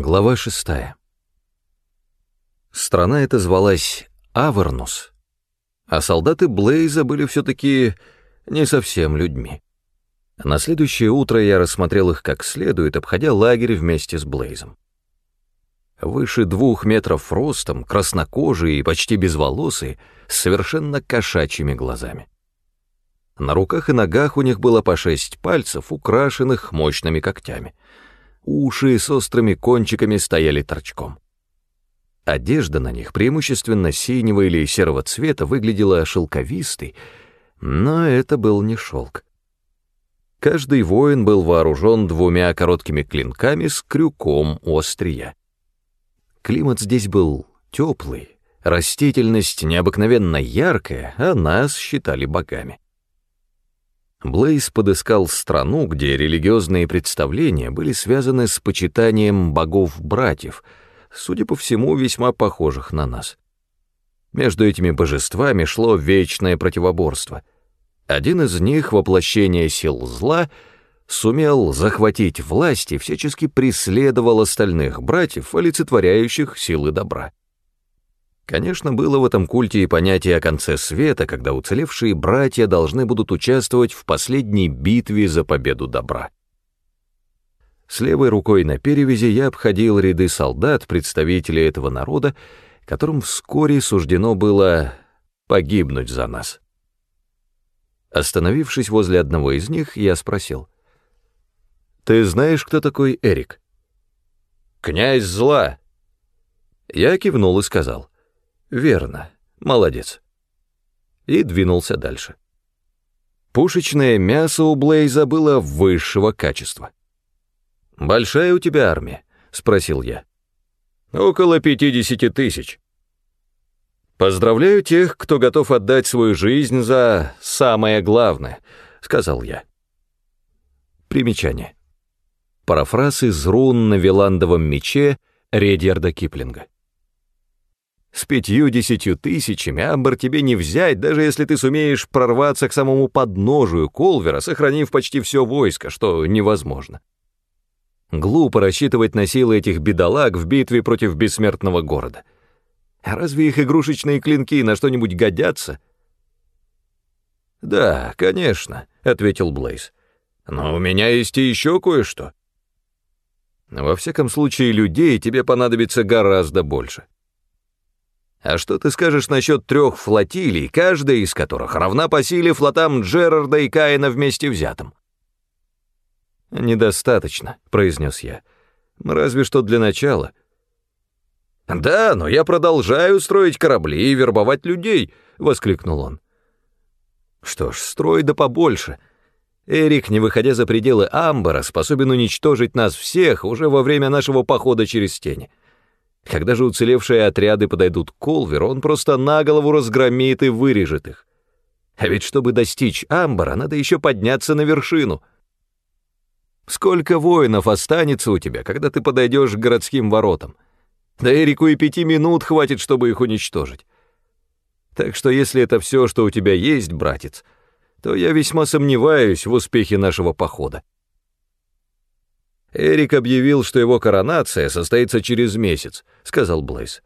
Глава шестая. Страна эта звалась Авернус, а солдаты Блейза были все-таки не совсем людьми. На следующее утро я рассмотрел их как следует, обходя лагерь вместе с Блейзом. Выше двух метров ростом, краснокожие и почти безволосые, с совершенно кошачьими глазами. На руках и ногах у них было по шесть пальцев, украшенных мощными когтями — уши с острыми кончиками стояли торчком. Одежда на них, преимущественно синего или серого цвета, выглядела шелковистой, но это был не шелк. Каждый воин был вооружен двумя короткими клинками с крюком острия. Климат здесь был теплый, растительность необыкновенно яркая, а нас считали богами. Блейз подыскал страну, где религиозные представления были связаны с почитанием богов-братьев, судя по всему, весьма похожих на нас. Между этими божествами шло вечное противоборство. Один из них, воплощение сил зла, сумел захватить власть и всячески преследовал остальных братьев, олицетворяющих силы добра. Конечно, было в этом культе и понятие о конце света, когда уцелевшие братья должны будут участвовать в последней битве за победу добра. С левой рукой на перевязи я обходил ряды солдат, представителей этого народа, которым вскоре суждено было погибнуть за нас. Остановившись возле одного из них, я спросил. «Ты знаешь, кто такой Эрик?» «Князь зла!» Я кивнул и сказал. Верно. Молодец. И двинулся дальше. Пушечное мясо у Блейза было высшего качества. «Большая у тебя армия?» — спросил я. «Около пятидесяти тысяч». «Поздравляю тех, кто готов отдать свою жизнь за самое главное», — сказал я. Примечание. Парафраз из рун на Виландовом мече Редьярда Киплинга. С пятью-десятью тысячами Амбар тебе не взять, даже если ты сумеешь прорваться к самому подножию Колвера, сохранив почти все войско, что невозможно. Глупо рассчитывать на силы этих бедолаг в битве против бессмертного города. А разве их игрушечные клинки на что-нибудь годятся? «Да, конечно», — ответил Блейз. «Но у меня есть и еще кое-что». «Во всяком случае, людей тебе понадобится гораздо больше». А что ты скажешь насчет трех флотилий, каждая из которых равна по силе флотам Джерарда и Каина вместе взятым? «Недостаточно», — произнес я. «Разве что для начала». «Да, но я продолжаю строить корабли и вербовать людей», — воскликнул он. «Что ж, строй да побольше. Эрик, не выходя за пределы Амбара, способен уничтожить нас всех уже во время нашего похода через тени. Когда же уцелевшие отряды подойдут к Колверу, он просто на голову разгромит и вырежет их. А ведь чтобы достичь Амбара, надо еще подняться на вершину. Сколько воинов останется у тебя, когда ты подойдешь к городским воротам? Да Эрику и пяти минут хватит, чтобы их уничтожить. Так что если это все, что у тебя есть, братец, то я весьма сомневаюсь в успехе нашего похода. «Эрик объявил, что его коронация состоится через месяц», — сказал Блейз.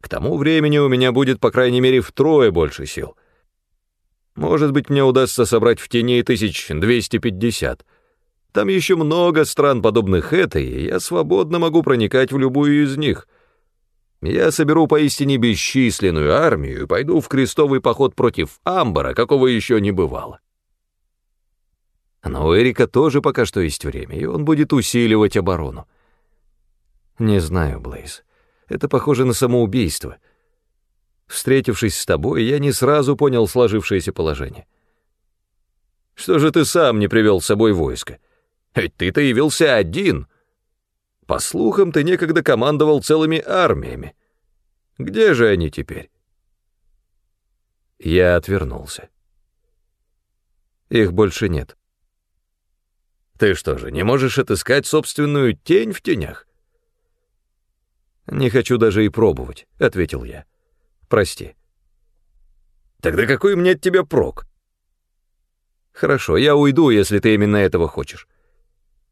«К тому времени у меня будет, по крайней мере, втрое больше сил. Может быть, мне удастся собрать в тени тысяч двести пятьдесят. Там еще много стран, подобных этой, и я свободно могу проникать в любую из них. Я соберу поистине бесчисленную армию и пойду в крестовый поход против Амбара, какого еще не бывало. Но у Эрика тоже пока что есть время, и он будет усиливать оборону. Не знаю, Блейз. Это похоже на самоубийство. Встретившись с тобой, я не сразу понял сложившееся положение. Что же ты сам не привел с собой войско? Ведь ты-то явился один. По слухам, ты некогда командовал целыми армиями. Где же они теперь? Я отвернулся. Их больше нет. Ты что же, не можешь отыскать собственную тень в тенях? Не хочу даже и пробовать, ответил я. Прости. Тогда какой мне от тебя прок? Хорошо, я уйду, если ты именно этого хочешь.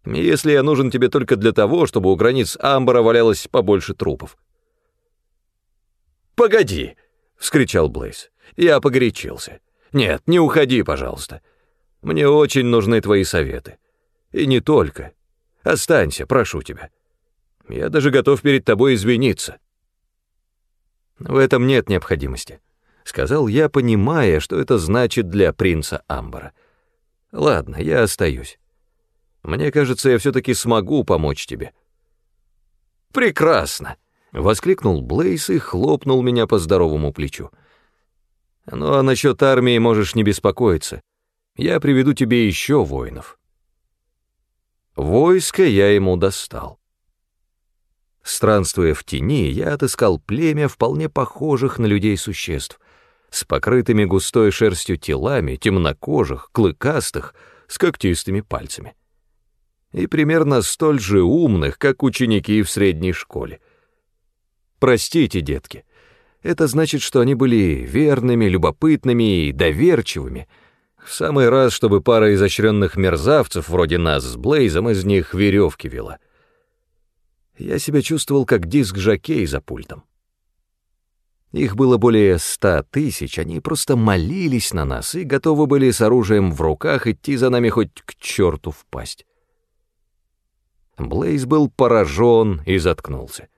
если я нужен тебе только для того, чтобы у границ Амбара валялось побольше трупов. «Погоди!» — вскричал Блейз. Я погорячился. «Нет, не уходи, пожалуйста. Мне очень нужны твои советы. И не только. Останься, прошу тебя. Я даже готов перед тобой извиниться». «В этом нет необходимости», — сказал я, понимая, что это значит для принца Амбара. «Ладно, я остаюсь. Мне кажется, я все-таки смогу помочь тебе». «Прекрасно!» — воскликнул Блейс и хлопнул меня по здоровому плечу. «Ну а насчет армии можешь не беспокоиться. Я приведу тебе еще воинов». Войско я ему достал. Странствуя в тени, я отыскал племя вполне похожих на людей существ, с покрытыми густой шерстью телами, темнокожих, клыкастых, с когтистыми пальцами. И примерно столь же умных, как ученики в средней школе. Простите, детки, это значит, что они были верными, любопытными и доверчивыми. В самый раз, чтобы пара изощренных мерзавцев вроде нас с Блейзом из них веревки вела — я себя чувствовал как диск-жокей за пультом. Их было более ста тысяч, они просто молились на нас и готовы были с оружием в руках идти за нами хоть к черту в пасть. Блейз был поражен и заткнулся.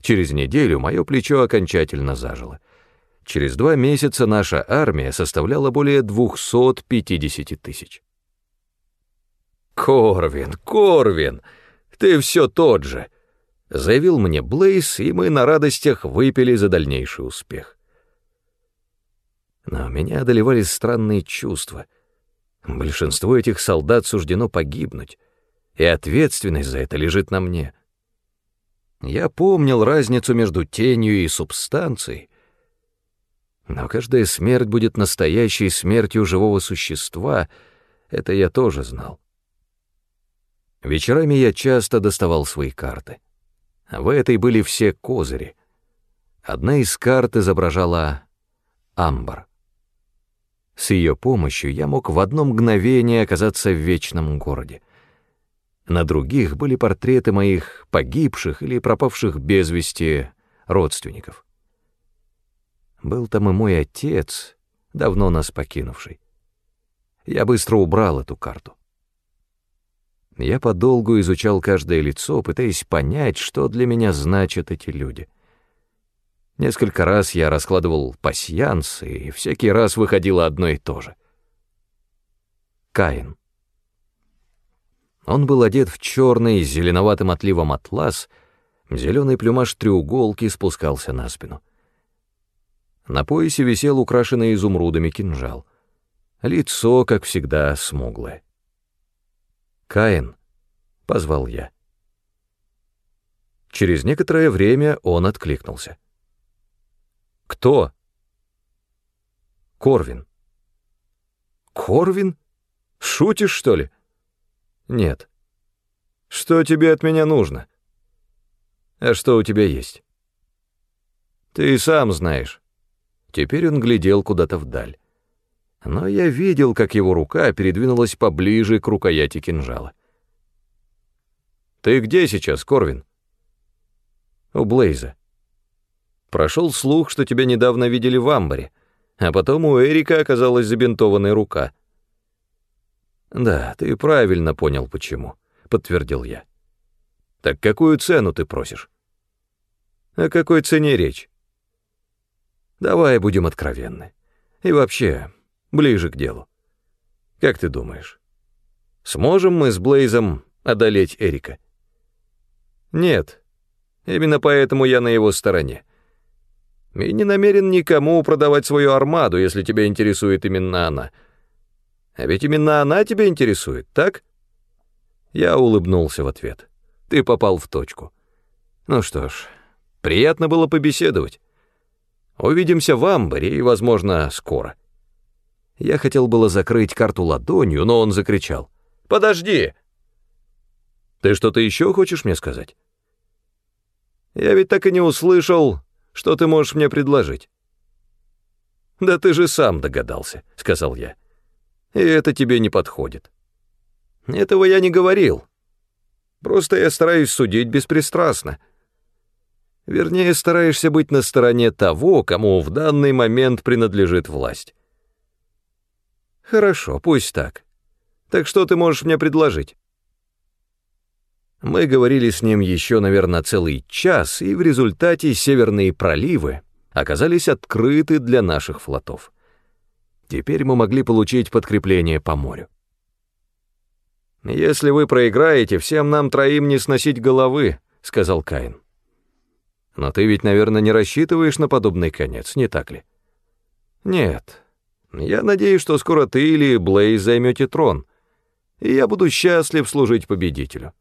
Через неделю мое плечо окончательно зажило. Через два месяца наша армия составляла более 250 тысяч. «Корвин, Корвин!» «Ты все тот же», — заявил мне Блейз, и мы на радостях выпили за дальнейший успех. Но меня одолевали странные чувства. Большинство этих солдат суждено погибнуть, и ответственность за это лежит на мне. Я помнил разницу между тенью и субстанцией, но каждая смерть будет настоящей смертью живого существа, это я тоже знал. Вечерами я часто доставал свои карты. В этой были все козыри. Одна из карт изображала амбар. С ее помощью я мог в одно мгновение оказаться в вечном городе. На других были портреты моих погибших или пропавших без вести родственников. Был там и мой отец, давно нас покинувший. Я быстро убрал эту карту. Я подолгу изучал каждое лицо, пытаясь понять, что для меня значат эти люди. Несколько раз я раскладывал пасьянс, и всякий раз выходило одно и то же. Каин. Он был одет в черный с зеленоватым отливом атлас, зеленый плюмаж треуголки спускался на спину. На поясе висел украшенный изумрудами кинжал. Лицо, как всегда, смуглое. «Каин», — позвал я. Через некоторое время он откликнулся. «Кто?» «Корвин». «Корвин? Шутишь, что ли?» «Нет». «Что тебе от меня нужно?» «А что у тебя есть?» «Ты сам знаешь». Теперь он глядел куда-то вдаль но я видел, как его рука передвинулась поближе к рукояти кинжала. «Ты где сейчас, Корвин?» «У Блейза». Прошел слух, что тебя недавно видели в амбаре, а потом у Эрика оказалась забинтованная рука. «Да, ты правильно понял, почему», — подтвердил я. «Так какую цену ты просишь?» «О какой цене речь?» «Давай будем откровенны. И вообще, ближе к делу. Как ты думаешь, сможем мы с Блейзом одолеть Эрика? Нет, именно поэтому я на его стороне. И не намерен никому продавать свою армаду, если тебя интересует именно она. А ведь именно она тебя интересует, так? Я улыбнулся в ответ. Ты попал в точку. Ну что ж, приятно было побеседовать. Увидимся в Амбаре и, возможно, скоро. Я хотел было закрыть карту ладонью, но он закричал. «Подожди!» «Ты что-то еще хочешь мне сказать?» «Я ведь так и не услышал, что ты можешь мне предложить». «Да ты же сам догадался», — сказал я. «И это тебе не подходит». Этого я не говорил. Просто я стараюсь судить беспристрастно. Вернее, стараешься быть на стороне того, кому в данный момент принадлежит власть. Хорошо, пусть так. Так что ты можешь мне предложить? Мы говорили с ним еще, наверное, целый час, и в результате северные проливы оказались открыты для наших флотов. Теперь мы могли получить подкрепление по морю. «Если вы проиграете, всем нам троим не сносить головы», — сказал Каин. «Но ты ведь, наверное, не рассчитываешь на подобный конец, не так ли?» «Нет. Я надеюсь, что скоро ты или Блейз займете трон, и я буду счастлив служить победителю.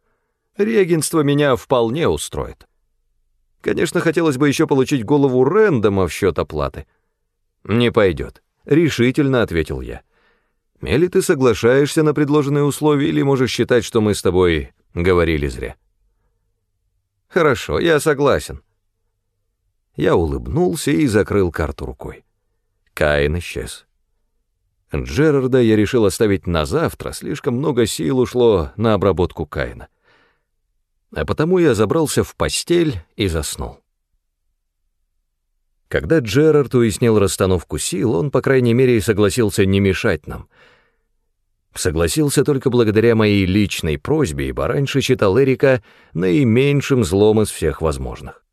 Регенство меня вполне устроит. Конечно, хотелось бы еще получить голову Рэндома в счет оплаты». «Не пойдет», — решительно ответил я. Или ты соглашаешься на предложенные условия, или можешь считать, что мы с тобой говорили зря. Хорошо, я согласен. Я улыбнулся и закрыл карту рукой. Каин исчез. Джерарда я решил оставить на завтра, слишком много сил ушло на обработку Каина. А потому я забрался в постель и заснул. Когда Джерард уяснил расстановку сил, он, по крайней мере, согласился не мешать нам. Согласился только благодаря моей личной просьбе, ибо раньше считал Эрика наименьшим злом из всех возможных.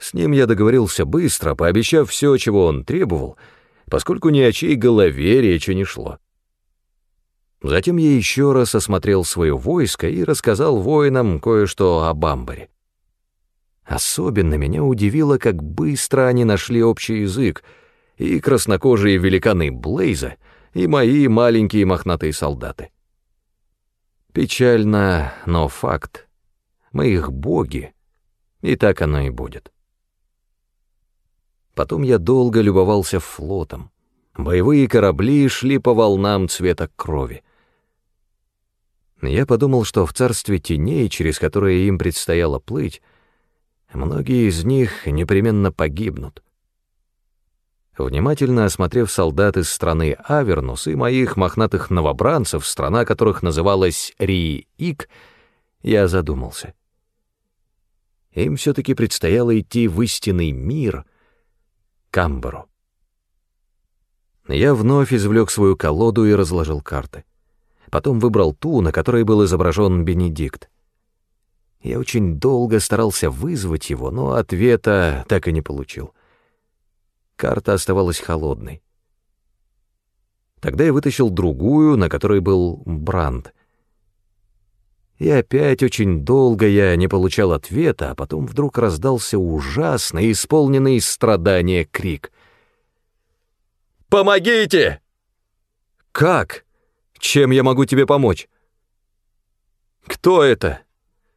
С ним я договорился быстро, пообещав все, чего он требовал, поскольку ни о чьей голове речи не шло. Затем я еще раз осмотрел свое войско и рассказал воинам кое-что об Амбаре. Особенно меня удивило, как быстро они нашли общий язык, и краснокожие великаны Блейза, и мои маленькие мохнатые солдаты. Печально, но факт. Мы их боги, и так оно и будет. Потом я долго любовался флотом. Боевые корабли шли по волнам цвета крови. Я подумал, что в царстве теней, через которое им предстояло плыть, Многие из них непременно погибнут. Внимательно осмотрев солдат из страны Авернус и моих мохнатых новобранцев, страна которых называлась Ри-Ик, я задумался. Им все-таки предстояло идти в истинный мир, Камберу. Я вновь извлек свою колоду и разложил карты. Потом выбрал ту, на которой был изображен Бенедикт. Я очень долго старался вызвать его, но ответа так и не получил. Карта оставалась холодной. Тогда я вытащил другую, на которой был бранд. И опять очень долго я не получал ответа, а потом вдруг раздался ужасный, исполненный страдания крик. «Помогите!» «Как? Чем я могу тебе помочь?» «Кто это?»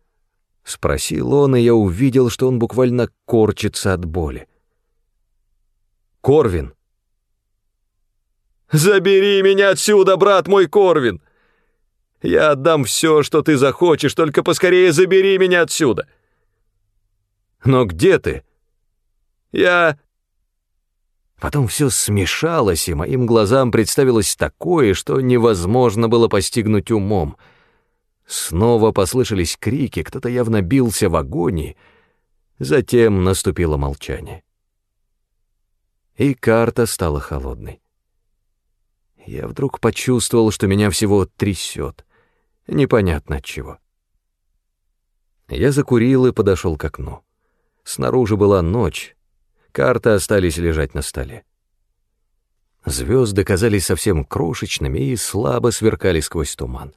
— спросил он, и я увидел, что он буквально корчится от боли. «Корвин!» «Забери меня отсюда, брат мой Корвин! Я отдам все, что ты захочешь, только поскорее забери меня отсюда!» «Но где ты?» «Я...» Потом все смешалось, и моим глазам представилось такое, что невозможно было постигнуть умом — Снова послышались крики, кто-то явно бился в агонии. Затем наступило молчание. И карта стала холодной. Я вдруг почувствовал, что меня всего трясет. Непонятно от чего. Я закурил и подошел к окну. Снаружи была ночь. Карты остались лежать на столе. Звезды казались совсем крошечными и слабо сверкали сквозь туман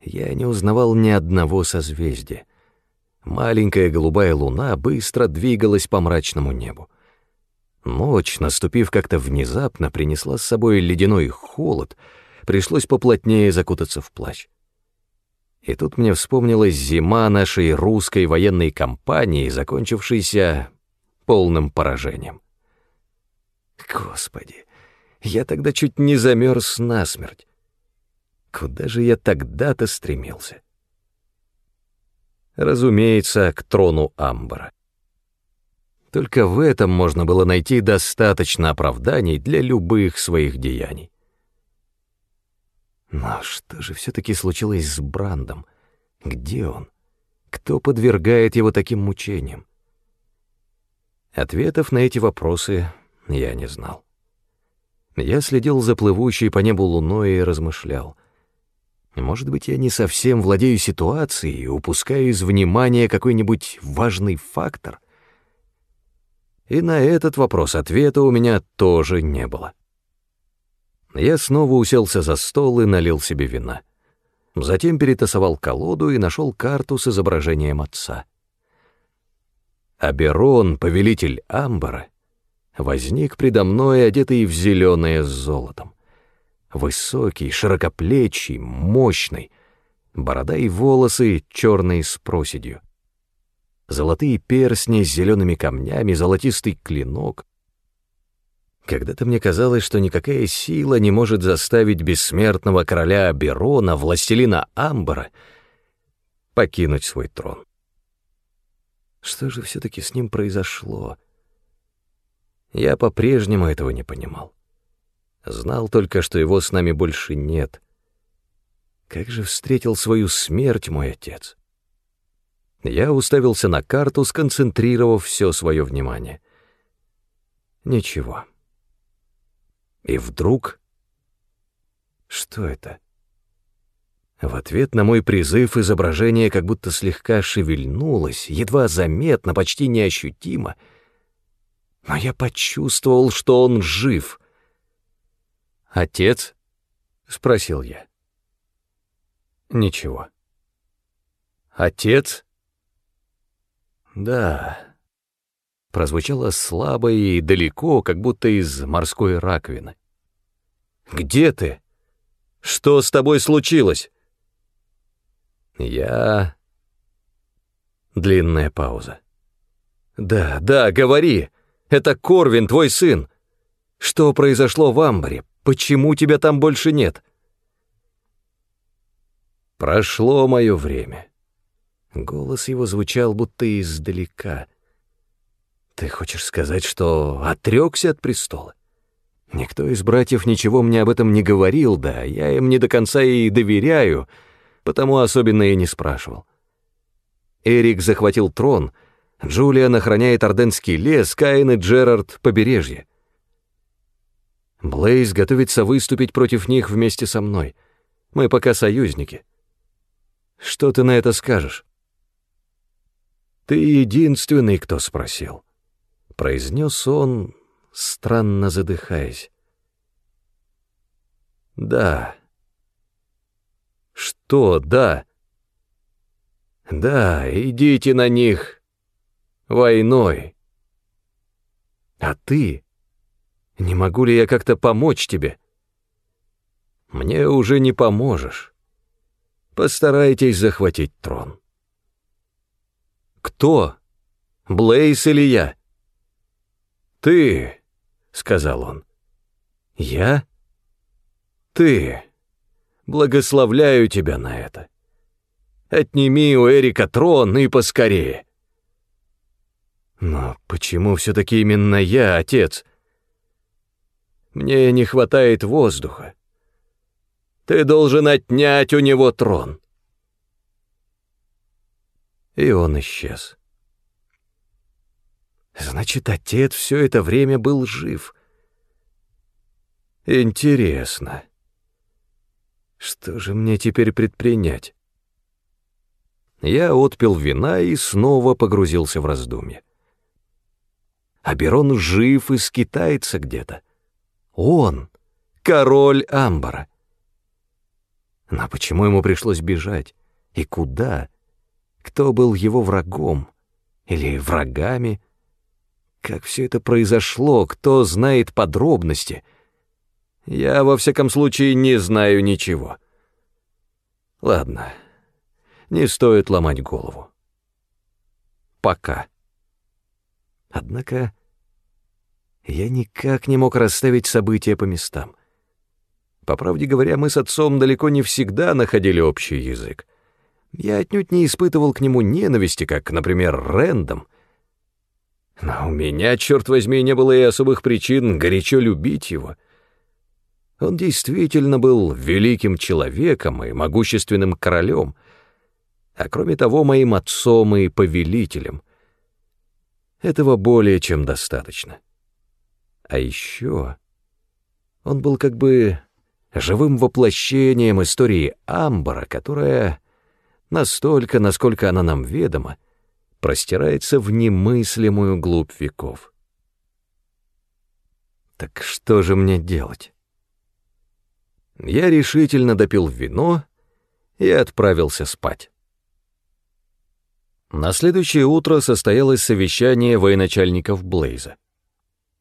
я не узнавал ни одного созвездия. Маленькая голубая луна быстро двигалась по мрачному небу. Ночь, наступив как-то внезапно, принесла с собой ледяной холод, пришлось поплотнее закутаться в плащ. И тут мне вспомнилась зима нашей русской военной кампании, закончившейся полным поражением. Господи, я тогда чуть не замерз насмерть. Куда же я тогда-то стремился? Разумеется, к трону Амбара. Только в этом можно было найти достаточно оправданий для любых своих деяний. Но что же все-таки случилось с Брандом? Где он? Кто подвергает его таким мучениям? Ответов на эти вопросы я не знал. Я следил за плывущей по небу луной и размышлял. Может быть, я не совсем владею ситуацией и упускаю из внимания какой-нибудь важный фактор? И на этот вопрос ответа у меня тоже не было. Я снова уселся за стол и налил себе вина. Затем перетасовал колоду и нашел карту с изображением отца. Аберон, повелитель Амбара, возник предо мной, одетый в зеленое с золотом. Высокий, широкоплечий, мощный, борода и волосы черные с проседью. Золотые перстни с зелеными камнями, золотистый клинок. Когда-то мне казалось, что никакая сила не может заставить бессмертного короля Аберона, властелина Амбара, покинуть свой трон. Что же все-таки с ним произошло? Я по-прежнему этого не понимал. Знал только, что его с нами больше нет. Как же встретил свою смерть мой отец? Я уставился на карту, сконцентрировав все свое внимание. Ничего. И вдруг... Что это? В ответ на мой призыв изображение как будто слегка шевельнулось, едва заметно, почти неощутимо. Но я почувствовал, что он жив. «Отец?» — спросил я. «Ничего». «Отец?» «Да». Прозвучало слабо и далеко, как будто из морской раковины. «Где ты? Что с тобой случилось?» Я... Длинная пауза. «Да, да, говори! Это Корвин, твой сын! Что произошло в Амбаре? Почему тебя там больше нет?» Прошло мое время. Голос его звучал будто издалека. «Ты хочешь сказать, что отрекся от престола?» Никто из братьев ничего мне об этом не говорил, да, я им не до конца и доверяю, — потому особенно и не спрашивал. Эрик захватил трон, Джулиан охраняет Орденский лес, Каин и Джерард — побережье. Блейз готовится выступить против них вместе со мной. Мы пока союзники. Что ты на это скажешь? Ты единственный, кто спросил. Произнес он, странно задыхаясь. Да, что «да»? Да, идите на них войной. А ты? Не могу ли я как-то помочь тебе? Мне уже не поможешь. Постарайтесь захватить трон. Кто? Блейс или я? Ты, сказал он. Я? Ты. Благословляю тебя на это. Отними у Эрика трон и поскорее. Но почему все-таки именно я, отец? Мне не хватает воздуха. Ты должен отнять у него трон. И он исчез. Значит, отец все это время был жив. Интересно. Что же мне теперь предпринять? Я отпил вина и снова погрузился в раздумье. Аберон жив и скитается где-то. Он — король Амбара. Но почему ему пришлось бежать? И куда? Кто был его врагом? Или врагами? Как все это произошло? Кто знает подробности — я, во всяком случае, не знаю ничего. Ладно, не стоит ломать голову. Пока. Однако я никак не мог расставить события по местам. По правде говоря, мы с отцом далеко не всегда находили общий язык. Я отнюдь не испытывал к нему ненависти, как, например, Рэндом. Но у меня, черт возьми, не было и особых причин горячо любить его — Он действительно был великим человеком и могущественным королем, а кроме того, моим отцом и повелителем. Этого более чем достаточно. А еще он был как бы живым воплощением истории Амбара, которая настолько, насколько она нам ведома, простирается в немыслимую глубь веков. Так что же мне делать? Я решительно допил вино и отправился спать. На следующее утро состоялось совещание военачальников Блейза.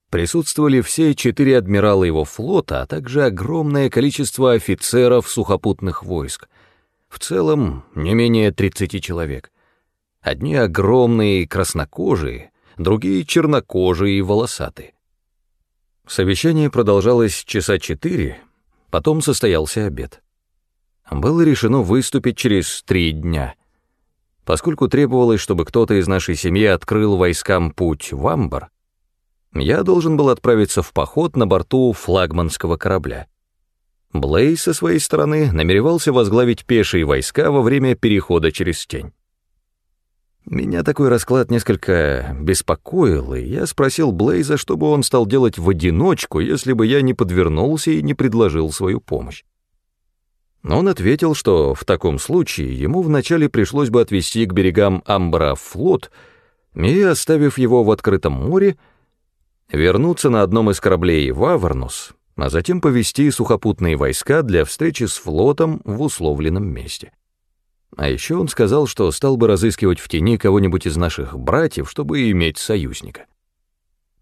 Присутствовали все четыре адмирала его флота, а также огромное количество офицеров сухопутных войск. В целом не менее 30 человек. Одни огромные и краснокожие, другие чернокожие и волосатые. Совещание продолжалось часа четыре, потом состоялся обед. Было решено выступить через три дня. Поскольку требовалось, чтобы кто-то из нашей семьи открыл войскам путь в Амбар, я должен был отправиться в поход на борту флагманского корабля. Блейз со своей стороны намеревался возглавить пешие войска во время перехода через тень. Меня такой расклад несколько беспокоил, и я спросил Блейза, чтобы он стал делать в одиночку, если бы я не подвернулся и не предложил свою помощь. Но он ответил, что в таком случае ему вначале пришлось бы отвести к берегам Амбра флот и, оставив его в открытом море, вернуться на одном из кораблей в Аварнус, а затем повести сухопутные войска для встречи с флотом в условленном месте. А еще он сказал, что стал бы разыскивать в тени кого-нибудь из наших братьев, чтобы иметь союзника.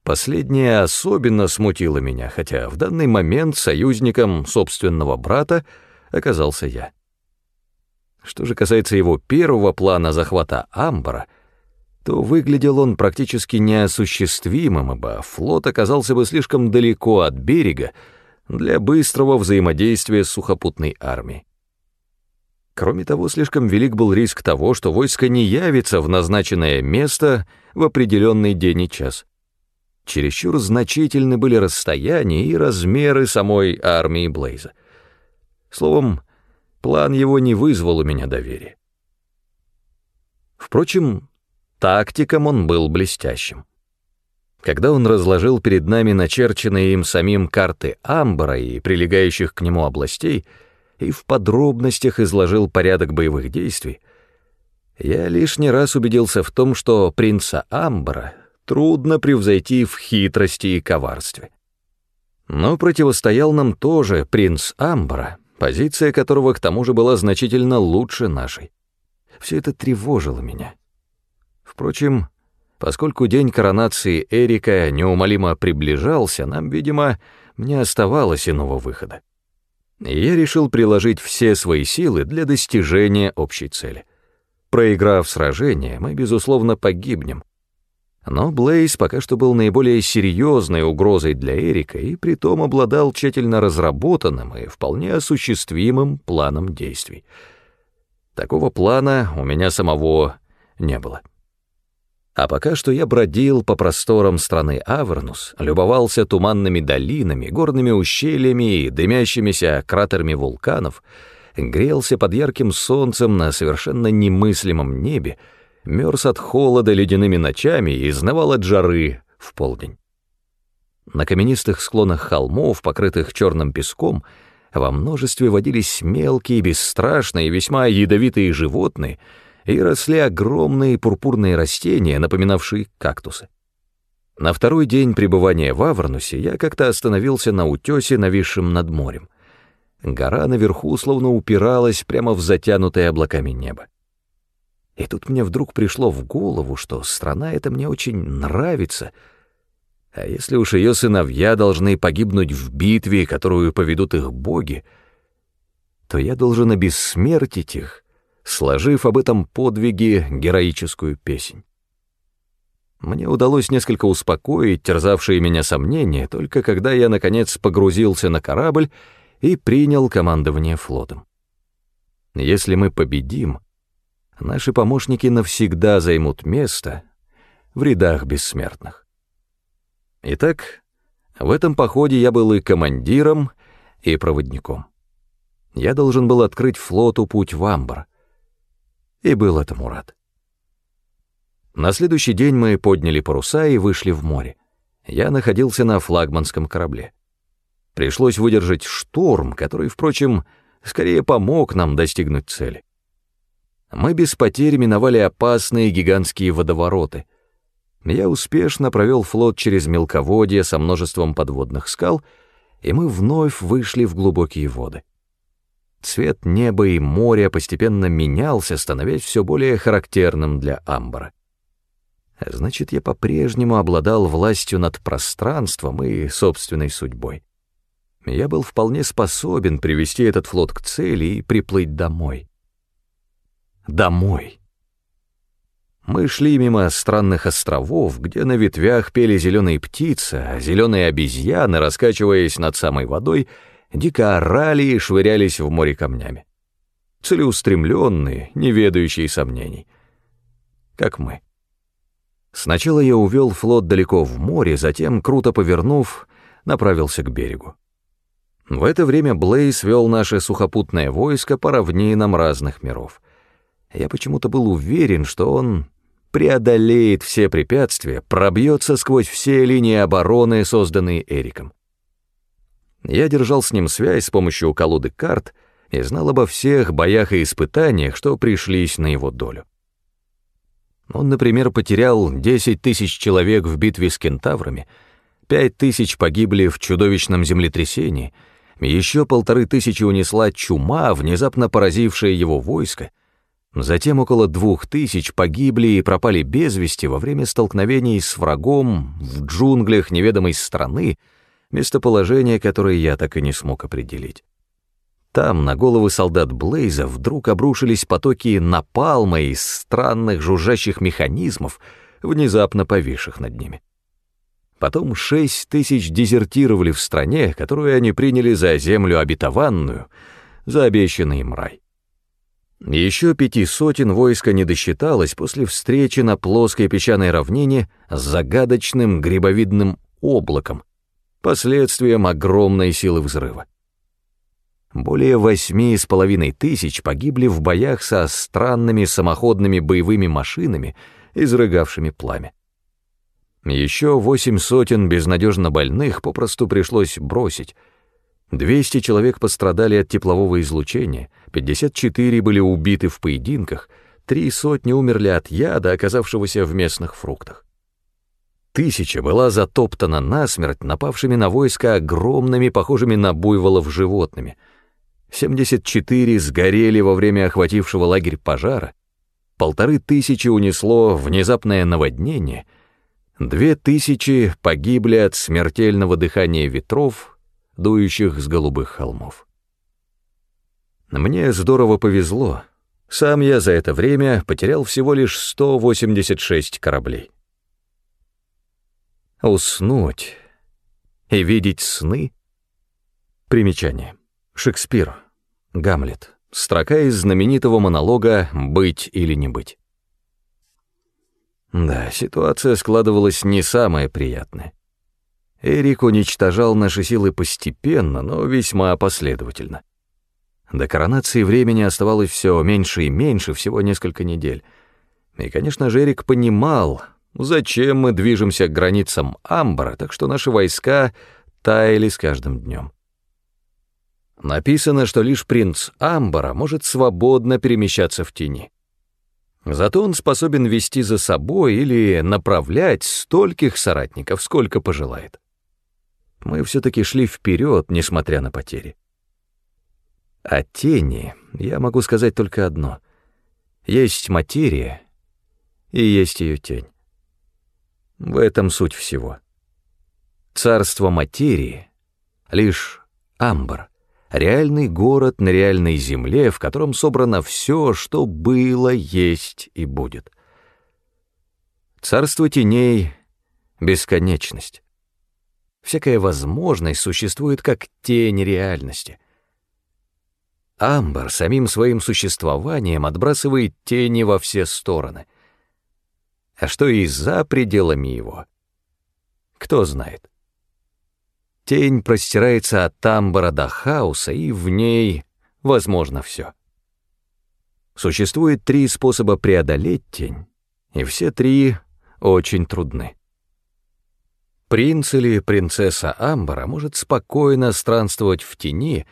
Последнее особенно смутило меня, хотя в данный момент союзником собственного брата оказался я. Что же касается его первого плана захвата Амбара, то выглядел он практически неосуществимым, ибо флот оказался бы слишком далеко от берега для быстрого взаимодействия с сухопутной армией. Кроме того, слишком велик был риск того, что войско не явится в назначенное место в определенный день и час. Чересчур значительны были расстояния и размеры самой армии Блейза. Словом, план его не вызвал у меня доверия. Впрочем, тактиком он был блестящим. Когда он разложил перед нами начерченные им самим карты Амбара и прилегающих к нему областей — и в подробностях изложил порядок боевых действий, я лишний раз убедился в том, что принца Амбра трудно превзойти в хитрости и коварстве. Но противостоял нам тоже принц Амбра, позиция которого к тому же была значительно лучше нашей. Все это тревожило меня. Впрочем, поскольку день коронации Эрика неумолимо приближался, нам, видимо, не оставалось иного выхода я решил приложить все свои силы для достижения общей цели. Проиграв сражение, мы, безусловно, погибнем. Но Блейз пока что был наиболее серьезной угрозой для Эрика и притом обладал тщательно разработанным и вполне осуществимым планом действий. Такого плана у меня самого не было. А пока что я бродил по просторам страны Авернус, любовался туманными долинами, горными ущельями и дымящимися кратерами вулканов, грелся под ярким солнцем на совершенно немыслимом небе, мерз от холода ледяными ночами и изнывал от жары в полдень. На каменистых склонах холмов, покрытых черным песком, во множестве водились мелкие, бесстрашные, весьма ядовитые животные — и росли огромные пурпурные растения, напоминавшие кактусы. На второй день пребывания в Аварнусе я как-то остановился на утесе, нависшем над морем. Гора наверху словно упиралась прямо в затянутое облаками небо. И тут мне вдруг пришло в голову, что страна эта мне очень нравится, а если уж ее сыновья должны погибнуть в битве, которую поведут их боги, то я должен обессмертить их сложив об этом подвиге героическую песнь. Мне удалось несколько успокоить терзавшие меня сомнения, только когда я, наконец, погрузился на корабль и принял командование флотом. Если мы победим, наши помощники навсегда займут место в рядах бессмертных. Итак, в этом походе я был и командиром, и проводником. Я должен был открыть флоту путь в Амбар. И был этому рад. На следующий день мы подняли паруса и вышли в море. Я находился на флагманском корабле. Пришлось выдержать шторм, который, впрочем, скорее помог нам достигнуть цели. Мы без потерь миновали опасные гигантские водовороты. Я успешно провел флот через мелководье со множеством подводных скал, и мы вновь вышли в глубокие воды. Цвет неба и моря постепенно менялся, становясь все более характерным для амбара. Значит, я по-прежнему обладал властью над пространством и собственной судьбой. Я был вполне способен привести этот флот к цели и приплыть домой домой. Мы шли мимо странных островов, где на ветвях пели зеленые птицы, а зеленые обезьяны, раскачиваясь над самой водой, дико орали и швырялись в море камнями. Целеустремленные, не ведающие сомнений. Как мы. Сначала я увел флот далеко в море, затем, круто повернув, направился к берегу. В это время Блейс вел наше сухопутное войско по равнинам разных миров — я почему-то был уверен, что он преодолеет все препятствия, пробьется сквозь все линии обороны, созданные Эриком. Я держал с ним связь с помощью колоды карт и знал обо всех боях и испытаниях, что пришлись на его долю. Он, например, потерял 10 тысяч человек в битве с кентаврами, 5 тысяч погибли в чудовищном землетрясении, еще полторы тысячи унесла чума, внезапно поразившая его войско, Затем около двух тысяч погибли и пропали без вести во время столкновений с врагом в джунглях неведомой страны, местоположение которое я так и не смог определить. Там на головы солдат Блейза вдруг обрушились потоки напалма из странных жужжащих механизмов, внезапно повисших над ними. Потом шесть тысяч дезертировали в стране, которую они приняли за землю обетованную, за обещанный им рай. Еще пяти сотен войска не досчиталось после встречи на плоской песчаной равнине с загадочным грибовидным облаком, последствием огромной силы взрыва. Более восьми с половиной тысяч погибли в боях со странными самоходными боевыми машинами, изрыгавшими пламя. Еще восемь сотен безнадежно больных попросту пришлось бросить — 200 человек пострадали от теплового излучения, 54 были убиты в поединках, три сотни умерли от яда, оказавшегося в местных фруктах. Тысяча была затоптана насмерть напавшими на войско огромными, похожими на буйволов животными. 74 сгорели во время охватившего лагерь пожара, полторы тысячи унесло внезапное наводнение, две тысячи погибли от смертельного дыхания ветров, дующих с голубых холмов. Мне здорово повезло. Сам я за это время потерял всего лишь 186 кораблей. Уснуть и видеть сны? Примечание. Шекспир. Гамлет. Строка из знаменитого монолога «Быть или не быть». Да, ситуация складывалась не самая приятная. Эрик уничтожал наши силы постепенно, но весьма последовательно. До коронации времени оставалось все меньше и меньше, всего несколько недель. И, конечно же, Эрик понимал, зачем мы движемся к границам Амбара, так что наши войска таяли с каждым днем. Написано, что лишь принц Амбара может свободно перемещаться в тени. Зато он способен вести за собой или направлять стольких соратников, сколько пожелает мы все-таки шли вперед, несмотря на потери. О тени я могу сказать только одно. Есть материя, и есть ее тень. В этом суть всего. Царство материи — лишь амбар, реальный город на реальной земле, в котором собрано все, что было, есть и будет. Царство теней — бесконечность всякая возможность существует как тень реальности. Амбар самим своим существованием отбрасывает тени во все стороны. А что и за пределами его, кто знает. Тень простирается от тамбора до хаоса, и в ней возможно все. Существует три способа преодолеть тень, и все три очень трудны. Принц или принцесса Амбара может спокойно странствовать в тени,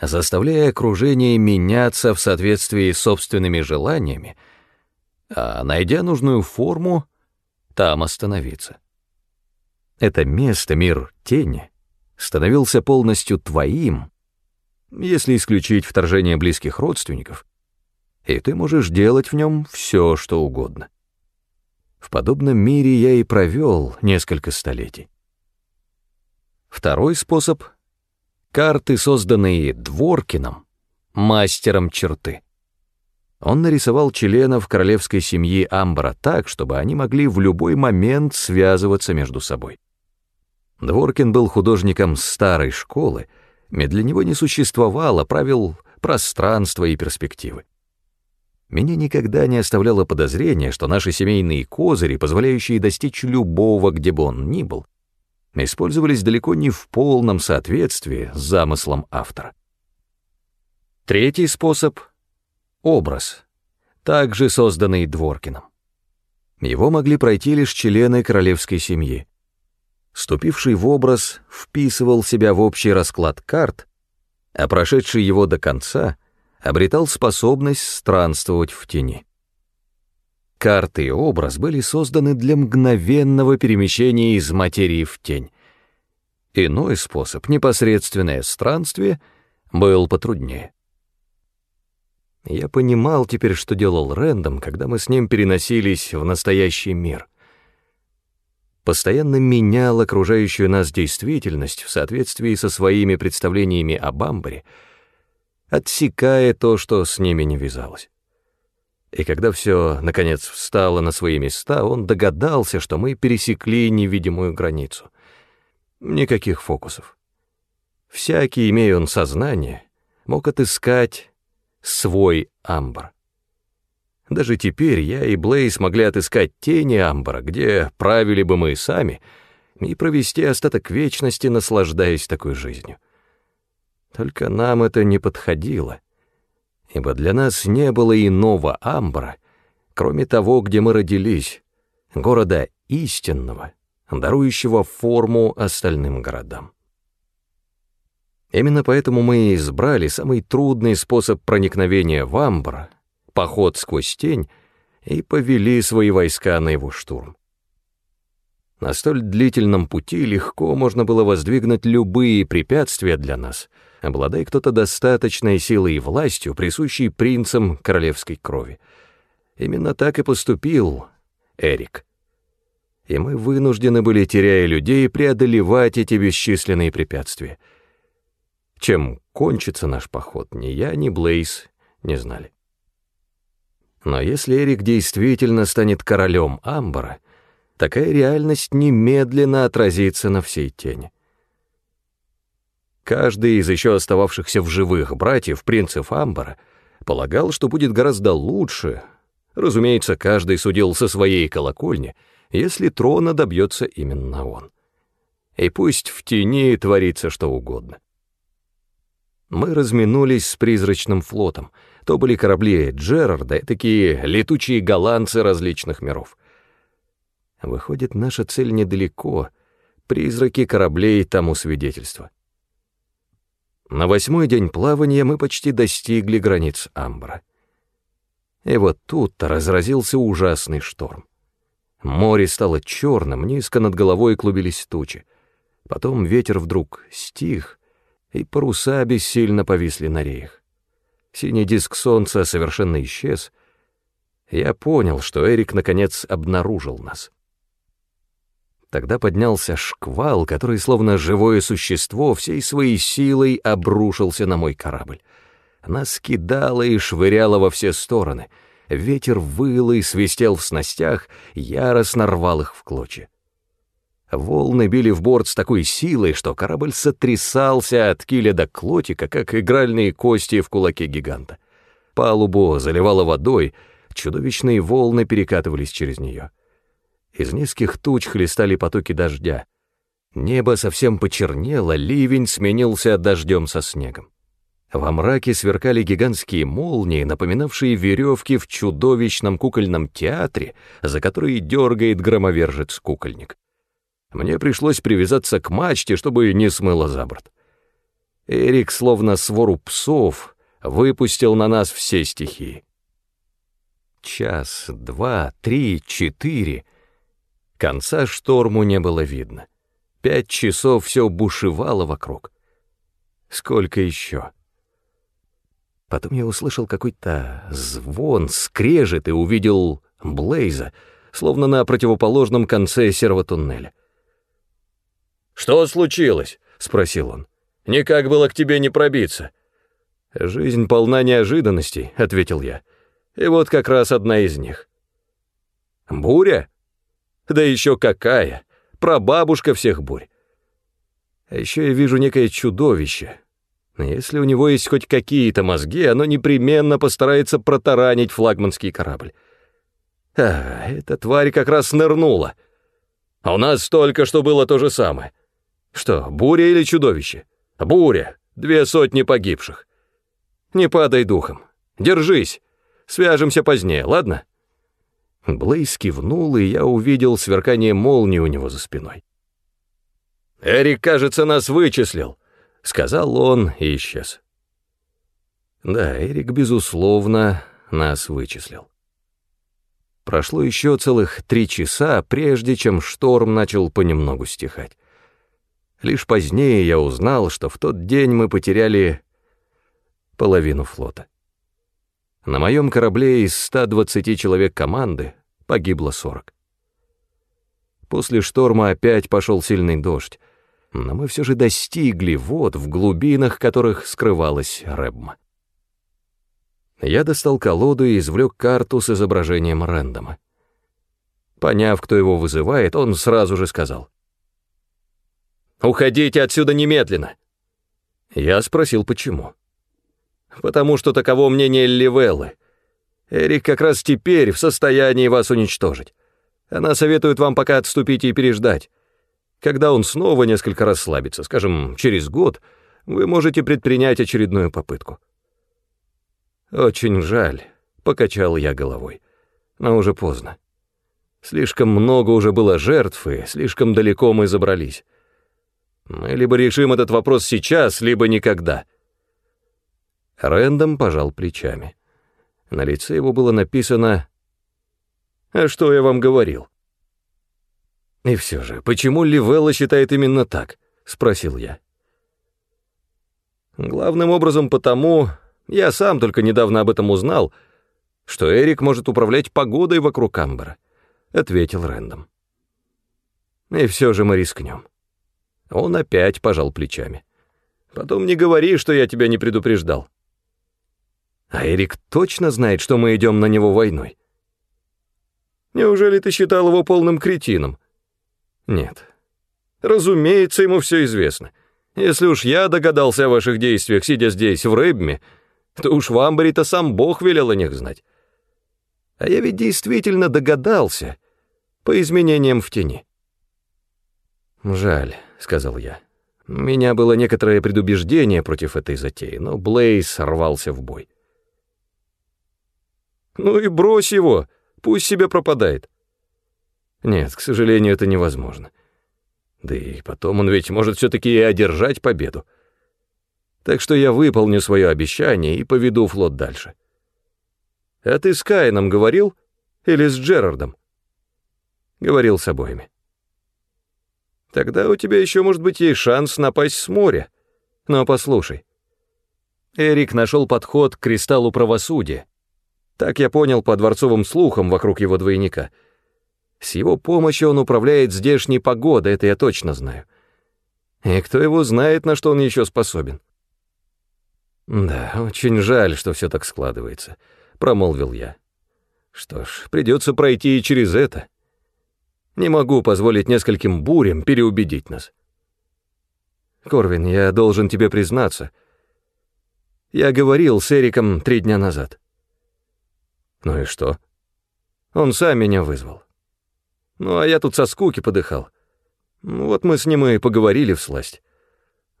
заставляя окружение меняться в соответствии с собственными желаниями, а, найдя нужную форму, там остановиться. Это место, мир тени, становился полностью твоим, если исключить вторжение близких родственников, и ты можешь делать в нем все, что угодно. В подобном мире я и провел несколько столетий. Второй способ — карты, созданные Дворкиным, мастером черты. Он нарисовал членов королевской семьи Амбра так, чтобы они могли в любой момент связываться между собой. Дворкин был художником старой школы, для него не существовало правил пространства и перспективы. Меня никогда не оставляло подозрения, что наши семейные козыри, позволяющие достичь любого, где бы он ни был, использовались далеко не в полном соответствии с замыслом автора. Третий способ — образ, также созданный Дворкиным. Его могли пройти лишь члены королевской семьи. Ступивший в образ вписывал себя в общий расклад карт, а прошедший его до конца обретал способность странствовать в тени. Карты и образ были созданы для мгновенного перемещения из материи в тень. Иной способ, непосредственное странствие, был потруднее. Я понимал теперь, что делал Рэндом, когда мы с ним переносились в настоящий мир постоянно менял окружающую нас действительность в соответствии со своими представлениями об Амбаре, отсекая то, что с ними не вязалось. И когда все, наконец, встало на свои места, он догадался, что мы пересекли невидимую границу. Никаких фокусов. Всякий, имея он сознание, мог отыскать свой амбар. Даже теперь я и Блейз могли отыскать тени Амбара, где правили бы мы сами, и провести остаток вечности, наслаждаясь такой жизнью. Только нам это не подходило, ибо для нас не было иного Амбара, кроме того, где мы родились, города истинного, дарующего форму остальным городам. Именно поэтому мы и избрали самый трудный способ проникновения в Амбар, поход сквозь тень и повели свои войска на его штурм. На столь длительном пути легко можно было воздвигнуть любые препятствия для нас, обладая кто-то достаточной силой и властью, присущей принцам королевской крови. Именно так и поступил Эрик. И мы вынуждены были, теряя людей, преодолевать эти бесчисленные препятствия. Чем кончится наш поход, ни я, ни Блейз не знали. Но если Эрик действительно станет королем Амбара, такая реальность немедленно отразится на всей тени. Каждый из еще остававшихся в живых братьев принцев Амбара полагал, что будет гораздо лучше, разумеется, каждый судил со своей колокольни, если трона добьется именно он. И пусть в тени творится что угодно. Мы разминулись с призрачным флотом — то были корабли Джерарда, такие летучие голландцы различных миров. Выходит, наша цель недалеко, призраки кораблей тому свидетельство. На восьмой день плавания мы почти достигли границ Амбра. И вот тут-то разразился ужасный шторм. Море стало черным, низко над головой клубились тучи. Потом ветер вдруг стих, и паруса бессильно повисли на реях. Синий диск солнца совершенно исчез. Я понял, что Эрик наконец обнаружил нас. Тогда поднялся шквал, который, словно живое существо, всей своей силой обрушился на мой корабль. Нас кидало и швыряло во все стороны. Ветер выл и свистел в снастях, яростно рвал их в клочья. Волны били в борт с такой силой, что корабль сотрясался от киля до клотика, как игральные кости в кулаке гиганта. Палубу заливало водой, чудовищные волны перекатывались через нее. Из низких туч хлестали потоки дождя. Небо совсем почернело, ливень сменился дождем со снегом. Во мраке сверкали гигантские молнии, напоминавшие веревки в чудовищном кукольном театре, за которые дергает громовержец-кукольник. Мне пришлось привязаться к мачте, чтобы не смыло за борт. Эрик, словно свору псов, выпустил на нас все стихии. Час, два, три, четыре. Конца шторму не было видно. Пять часов все бушевало вокруг. Сколько еще? Потом я услышал какой-то звон, скрежет и увидел Блейза, словно на противоположном конце серого туннеля. «Что случилось?» — спросил он. «Никак было к тебе не пробиться». «Жизнь полна неожиданностей», — ответил я. «И вот как раз одна из них». «Буря? Да еще какая! Прабабушка всех бурь. А еще я вижу некое чудовище. Если у него есть хоть какие-то мозги, оно непременно постарается протаранить флагманский корабль. А, эта тварь как раз нырнула. А у нас только что было то же самое. Что, буря или чудовище? Буря. Две сотни погибших. Не падай духом. Держись. Свяжемся позднее, ладно?» Блейз кивнул, и я увидел сверкание молнии у него за спиной. «Эрик, кажется, нас вычислил», — сказал он и исчез. Да, Эрик, безусловно, нас вычислил. Прошло еще целых три часа, прежде чем шторм начал понемногу стихать. Лишь позднее я узнал, что в тот день мы потеряли половину флота. На моем корабле из 120 человек команды погибло 40. После шторма опять пошел сильный дождь, но мы все же достигли вод, в глубинах которых скрывалась Рэбма. Я достал колоду и извлек карту с изображением Рэндома. Поняв, кто его вызывает, он сразу же сказал. «Уходите отсюда немедленно!» Я спросил, почему. «Потому что таково мнение Ливеллы. Эрик как раз теперь в состоянии вас уничтожить. Она советует вам пока отступить и переждать. Когда он снова несколько расслабится, скажем, через год, вы можете предпринять очередную попытку». «Очень жаль», — покачал я головой, — «но уже поздно. Слишком много уже было жертв, и слишком далеко мы забрались. Мы либо решим этот вопрос сейчас, либо никогда». Рэндом пожал плечами. На лице его было написано «А что я вам говорил?» «И все же, почему Ливелла считает именно так?» — спросил я. «Главным образом потому, я сам только недавно об этом узнал, что Эрик может управлять погодой вокруг Амбера», — ответил Рэндом. «И все же мы рискнем». Он опять пожал плечами. «Потом не говори, что я тебя не предупреждал». «А Эрик точно знает, что мы идем на него войной?» «Неужели ты считал его полным кретином?» «Нет. Разумеется, ему все известно. Если уж я догадался о ваших действиях, сидя здесь, в Рэбме, то уж в Амбаре-то сам Бог велел о них знать. А я ведь действительно догадался по изменениям в тени». «Жаль», — сказал я. «У меня было некоторое предубеждение против этой затеи, но Блейз рвался в бой». «Ну и брось его, пусть себе пропадает». «Нет, к сожалению, это невозможно. Да и потом он ведь может все-таки и одержать победу. Так что я выполню свое обещание и поведу флот дальше». «А ты с Каином говорил? Или с Джерардом?» «Говорил с обоими». Тогда у тебя еще, может быть, есть шанс напасть с моря. Но послушай. Эрик нашел подход к кристаллу правосудия. Так я понял по дворцовым слухам вокруг его двойника. С его помощью он управляет здешней погодой, это я точно знаю. И кто его знает, на что он еще способен. «Да, очень жаль, что все так складывается», — промолвил я. «Что ж, придется пройти и через это». Не могу позволить нескольким бурям переубедить нас. Корвин, я должен тебе признаться. Я говорил с Эриком три дня назад. Ну и что? Он сам меня вызвал. Ну, а я тут со скуки подыхал. Вот мы с ним и поговорили всласть.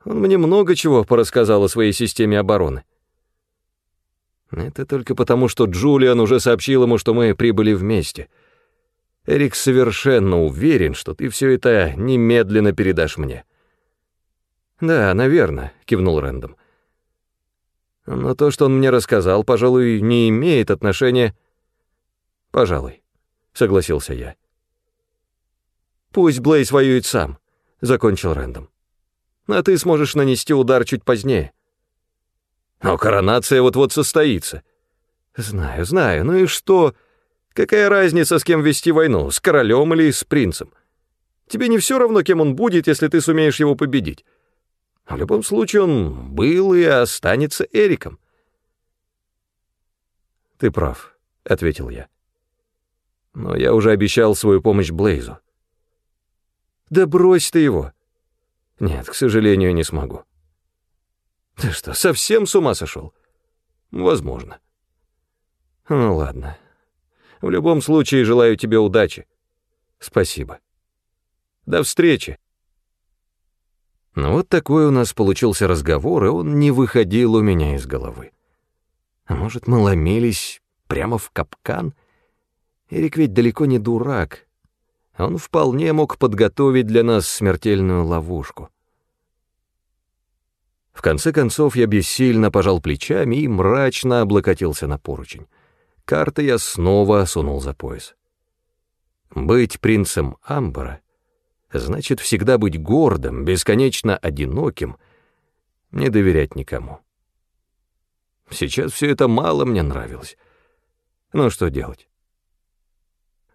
Он мне много чего порассказал о своей системе обороны. Это только потому, что Джулиан уже сообщил ему, что мы прибыли вместе. Эрик совершенно уверен, что ты все это немедленно передашь мне. Да, наверное, кивнул Рэндом. Но то, что он мне рассказал, пожалуй, не имеет отношения... Пожалуй, согласился я. Пусть Блейз воюет сам, закончил Рэндом. А ты сможешь нанести удар чуть позднее. Но коронация вот-вот состоится. Знаю, знаю, ну и что? Какая разница, с кем вести войну, с королем или с принцем? Тебе не все равно, кем он будет, если ты сумеешь его победить. В любом случае он был и останется Эриком. «Ты прав», — ответил я. «Но я уже обещал свою помощь Блейзу». «Да брось ты его!» «Нет, к сожалению, не смогу». «Ты что, совсем с ума сошел?» «Возможно». «Ну ладно. В любом случае желаю тебе удачи. Спасибо. До встречи». Но вот такой у нас получился разговор, и он не выходил у меня из головы. А может, мы ломились прямо в капкан? Эрик ведь далеко не дурак. Он вполне мог подготовить для нас смертельную ловушку. В конце концов я бессильно пожал плечами и мрачно облокотился на поручень. Карты я снова сунул за пояс. Быть принцем Амбара значит всегда быть гордым, бесконечно одиноким, не доверять никому. Сейчас все это мало мне нравилось. Но что делать?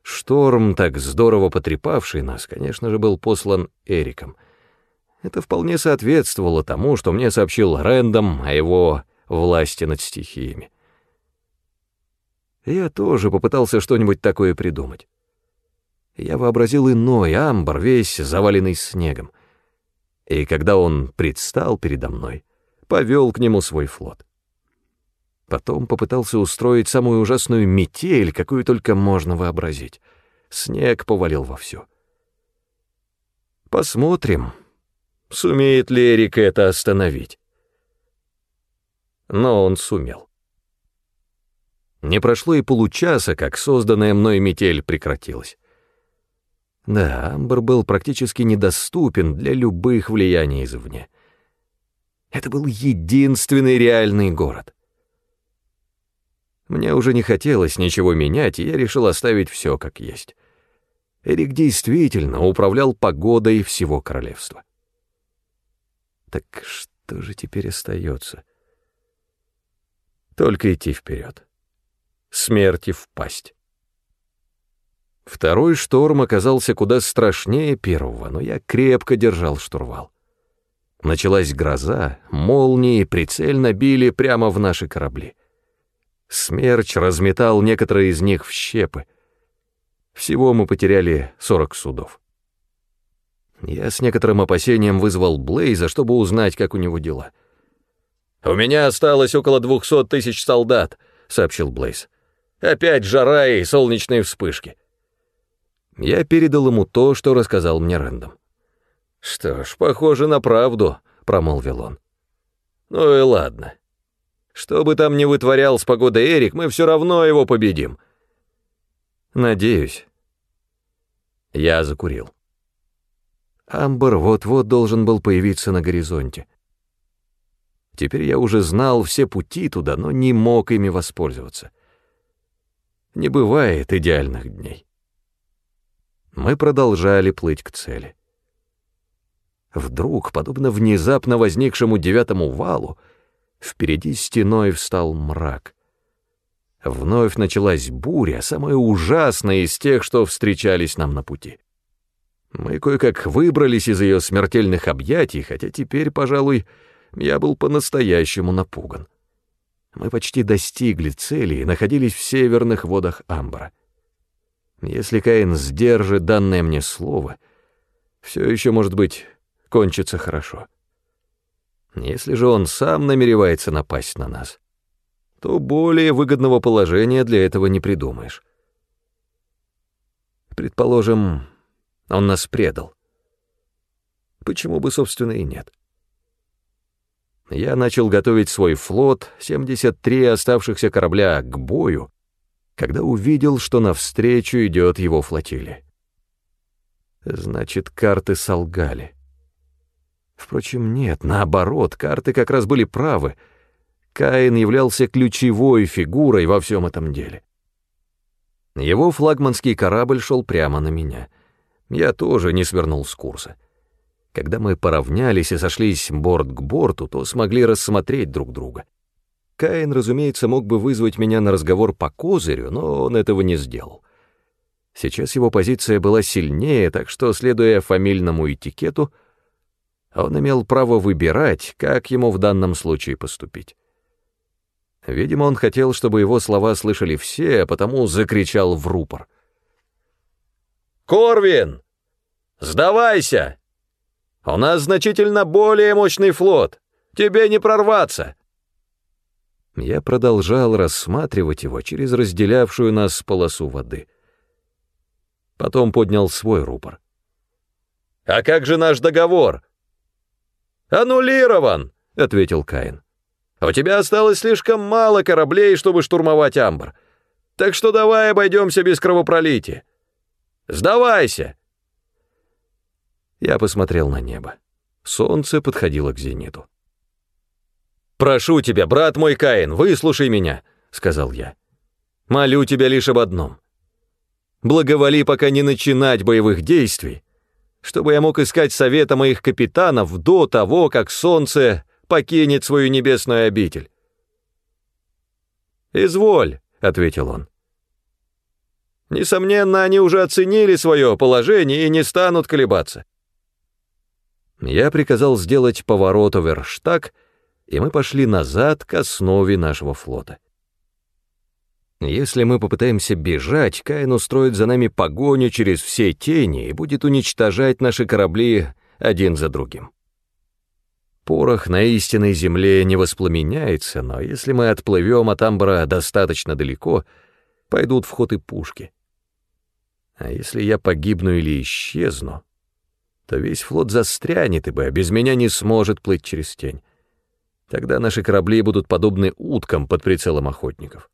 Шторм, так здорово потрепавший нас, конечно же, был послан Эриком. Это вполне соответствовало тому, что мне сообщил Рэндом о его власти над стихиями. Я тоже попытался что-нибудь такое придумать я вообразил иной амбар, весь заваленный снегом. И когда он предстал передо мной, повел к нему свой флот. Потом попытался устроить самую ужасную метель, какую только можно вообразить. Снег повалил вовсю. Посмотрим, сумеет ли Эрик это остановить. Но он сумел. Не прошло и получаса, как созданная мной метель прекратилась. Да, Амбр был практически недоступен для любых влияний извне. Это был единственный реальный город. Мне уже не хотелось ничего менять, и я решил оставить все как есть. Эрик действительно управлял погодой всего королевства. Так что же теперь остается? Только идти вперед. Смерти впасть. Второй шторм оказался куда страшнее первого, но я крепко держал штурвал. Началась гроза, молнии прицельно били прямо в наши корабли. Смерч разметал некоторые из них в щепы. Всего мы потеряли 40 судов. Я с некоторым опасением вызвал Блейза, чтобы узнать, как у него дела. «У меня осталось около двухсот тысяч солдат», — сообщил Блейз. «Опять жара и солнечные вспышки. Я передал ему то, что рассказал мне Рэндом. «Что ж, похоже на правду», — промолвил он. «Ну и ладно. Что бы там ни вытворял с погодой Эрик, мы все равно его победим». «Надеюсь». Я закурил. Амбер вот-вот должен был появиться на горизонте. Теперь я уже знал все пути туда, но не мог ими воспользоваться. Не бывает идеальных дней мы продолжали плыть к цели. Вдруг, подобно внезапно возникшему девятому валу, впереди стеной встал мрак. Вновь началась буря, самая ужасная из тех, что встречались нам на пути. Мы кое-как выбрались из ее смертельных объятий, хотя теперь, пожалуй, я был по-настоящему напуган. Мы почти достигли цели и находились в северных водах Амбра. Если Каин сдержит данное мне слово, все еще, может быть, кончится хорошо. Если же он сам намеревается напасть на нас, то более выгодного положения для этого не придумаешь. Предположим, он нас предал. Почему бы, собственно, и нет? Я начал готовить свой флот, 73 оставшихся корабля, к бою, когда увидел, что навстречу идет его флотилия. Значит, карты солгали. Впрочем, нет, наоборот, карты как раз были правы. Каин являлся ключевой фигурой во всем этом деле. Его флагманский корабль шел прямо на меня. Я тоже не свернул с курса. Когда мы поравнялись и сошлись борт к борту, то смогли рассмотреть друг друга. Каин, разумеется, мог бы вызвать меня на разговор по козырю, но он этого не сделал. Сейчас его позиция была сильнее, так что, следуя фамильному этикету, он имел право выбирать, как ему в данном случае поступить. Видимо, он хотел, чтобы его слова слышали все, а потому закричал в рупор. «Корвин! Сдавайся! У нас значительно более мощный флот! Тебе не прорваться!» Я продолжал рассматривать его через разделявшую нас полосу воды. Потом поднял свой рупор. «А как же наш договор?» «Аннулирован!» — ответил Каин. У тебя осталось слишком мало кораблей, чтобы штурмовать Амбр. Так что давай обойдемся без кровопролития. Сдавайся!» Я посмотрел на небо. Солнце подходило к зениту. «Прошу тебя, брат мой Каин, выслушай меня», — сказал я. «Молю тебя лишь об одном. Благоволи пока не начинать боевых действий, чтобы я мог искать совета моих капитанов до того, как солнце покинет свою небесную обитель. «Изволь», — ответил он. «Несомненно, они уже оценили свое положение и не станут колебаться». Я приказал сделать поворот оверштаг, и мы пошли назад к основе нашего флота. Если мы попытаемся бежать, Каин устроит за нами погоню через все тени и будет уничтожать наши корабли один за другим. Порох на истинной земле не воспламеняется, но если мы отплывем от Амбра достаточно далеко, пойдут в ход и пушки. А если я погибну или исчезну, то весь флот застрянет, ибо без меня не сможет плыть через тень. Тогда наши корабли будут подобны уткам под прицелом охотников.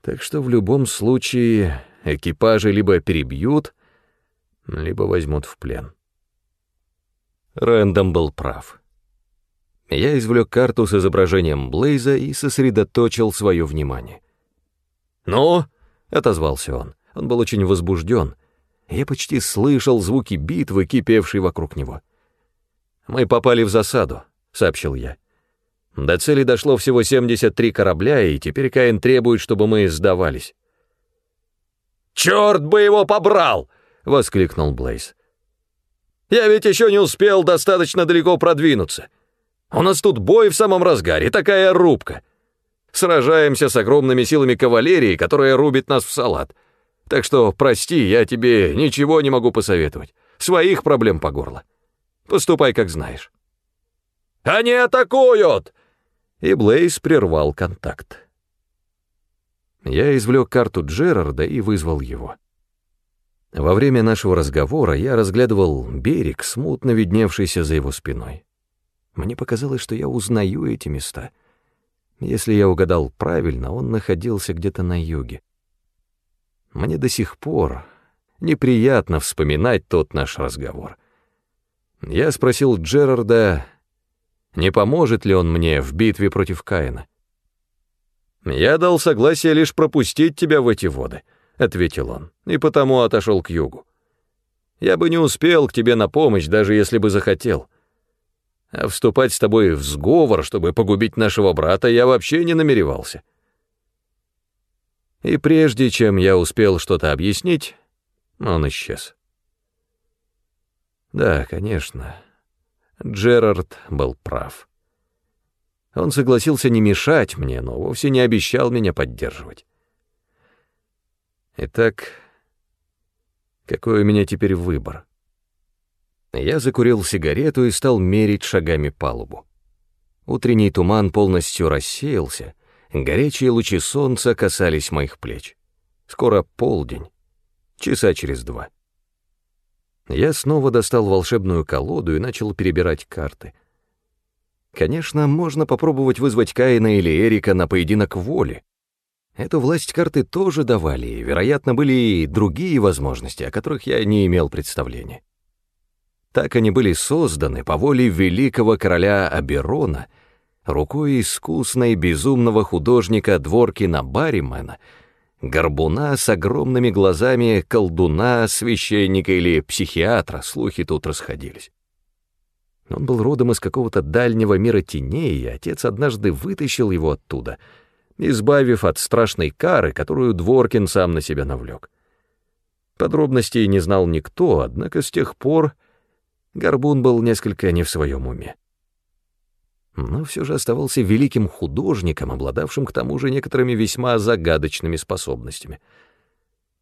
Так что в любом случае экипажи либо перебьют, либо возьмут в плен. Рэндом был прав. Я извлек карту с изображением Блейза и сосредоточил свое внимание. «Ну?» — отозвался он. Он был очень возбужден. Я почти слышал звуки битвы, кипевшей вокруг него. «Мы попали в засаду», — сообщил я. До цели дошло всего 73 корабля, и теперь Каин требует, чтобы мы сдавались. «Черт бы его побрал!» — воскликнул Блейз. «Я ведь еще не успел достаточно далеко продвинуться. У нас тут бой в самом разгаре, такая рубка. Сражаемся с огромными силами кавалерии, которая рубит нас в салат. Так что, прости, я тебе ничего не могу посоветовать. Своих проблем по горло. Поступай, как знаешь». «Они атакуют!» И Блейз прервал контакт. Я извлек карту Джерарда и вызвал его. Во время нашего разговора я разглядывал берег, смутно видневшийся за его спиной. Мне показалось, что я узнаю эти места. Если я угадал правильно, он находился где-то на юге. Мне до сих пор неприятно вспоминать тот наш разговор. Я спросил Джерарда, не поможет ли он мне в битве против Каина. «Я дал согласие лишь пропустить тебя в эти воды», — ответил он, и потому отошел к югу. «Я бы не успел к тебе на помощь, даже если бы захотел а вступать с тобой в сговор, чтобы погубить нашего брата, я вообще не намеревался. И прежде чем я успел что-то объяснить, он исчез. Да, конечно, Джерард был прав. Он согласился не мешать мне, но вовсе не обещал меня поддерживать. Итак, какой у меня теперь выбор? Я закурил сигарету и стал мерить шагами палубу. Утренний туман полностью рассеялся, горячие лучи солнца касались моих плеч. Скоро полдень, часа через два. Я снова достал волшебную колоду и начал перебирать карты. Конечно, можно попробовать вызвать Каина или Эрика на поединок воли. Эту власть карты тоже давали, и, вероятно, были и другие возможности, о которых я не имел представления. Так они были созданы по воле великого короля Аберона, рукой искусной безумного художника Дворкина Барримена, горбуна с огромными глазами колдуна, священника или психиатра, слухи тут расходились. Он был родом из какого-то дальнего мира теней, и отец однажды вытащил его оттуда — избавив от страшной кары, которую Дворкин сам на себя навлек. Подробностей не знал никто, однако с тех пор Горбун был несколько не в своем уме. Но все же оставался великим художником, обладавшим к тому же некоторыми весьма загадочными способностями.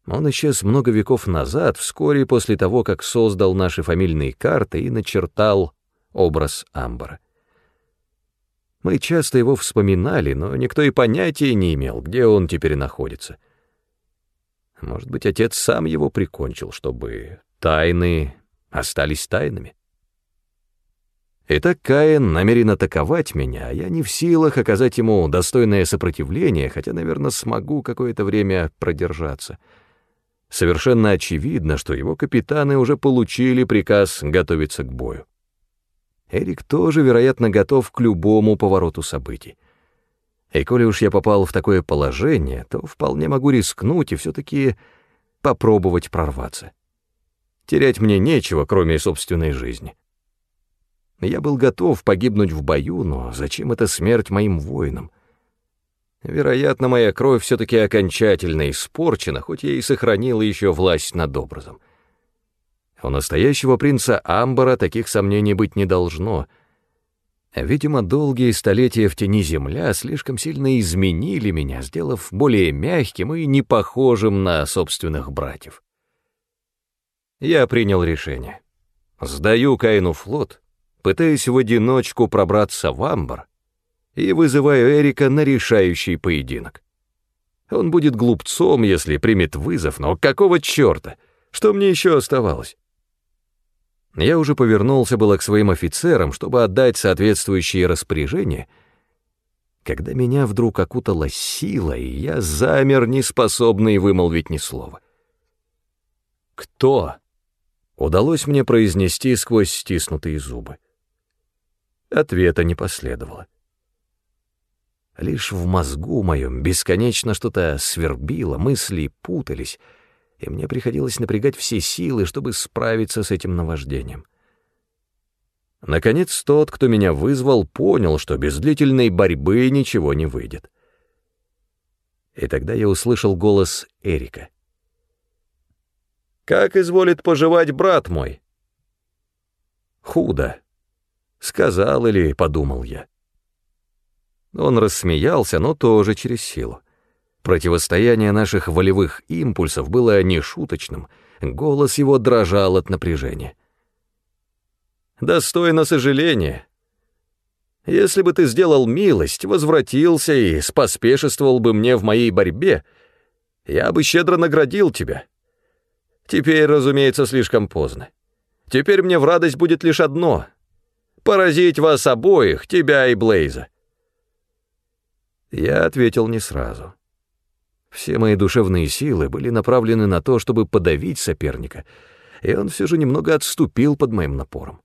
Он исчез много веков назад, вскоре после того, как создал наши фамильные карты и начертал образ Амбара. Мы часто его вспоминали, но никто и понятия не имел, где он теперь находится. Может быть, отец сам его прикончил, чтобы тайны остались тайнами. Итак, Каин намерен атаковать меня, а я не в силах оказать ему достойное сопротивление, хотя, наверное, смогу какое-то время продержаться. Совершенно очевидно, что его капитаны уже получили приказ готовиться к бою. Эрик тоже, вероятно, готов к любому повороту событий. И коли уж я попал в такое положение, то вполне могу рискнуть и все-таки попробовать прорваться. Терять мне нечего, кроме собственной жизни. Я был готов погибнуть в бою, но зачем эта смерть моим воинам? Вероятно, моя кровь все-таки окончательно испорчена, хоть я и сохранил еще власть над образом. — у настоящего принца Амбара таких сомнений быть не должно. Видимо, долгие столетия в тени земля слишком сильно изменили меня, сделав более мягким и не похожим на собственных братьев. Я принял решение. Сдаю Каину флот, пытаясь в одиночку пробраться в Амбар и вызываю Эрика на решающий поединок. Он будет глупцом, если примет вызов, но какого черта? Что мне еще оставалось? Я уже повернулся было к своим офицерам, чтобы отдать соответствующие распоряжения, когда меня вдруг окутала сила, и я замер, неспособный вымолвить ни слова. «Кто?» — удалось мне произнести сквозь стиснутые зубы. Ответа не последовало. Лишь в мозгу моем бесконечно что-то свербило, мысли путались — и мне приходилось напрягать все силы, чтобы справиться с этим наваждением. Наконец, тот, кто меня вызвал, понял, что без длительной борьбы ничего не выйдет. И тогда я услышал голос Эрика. «Как изволит поживать брат мой?» «Худо», — сказал или подумал я. Он рассмеялся, но тоже через силу. Противостояние наших волевых импульсов было нешуточным, голос его дрожал от напряжения. «Достойно сожаления. Если бы ты сделал милость, возвратился и споспешествовал бы мне в моей борьбе, я бы щедро наградил тебя. Теперь, разумеется, слишком поздно. Теперь мне в радость будет лишь одно — поразить вас обоих, тебя и Блейза». Я ответил не сразу. Все мои душевные силы были направлены на то, чтобы подавить соперника, и он все же немного отступил под моим напором.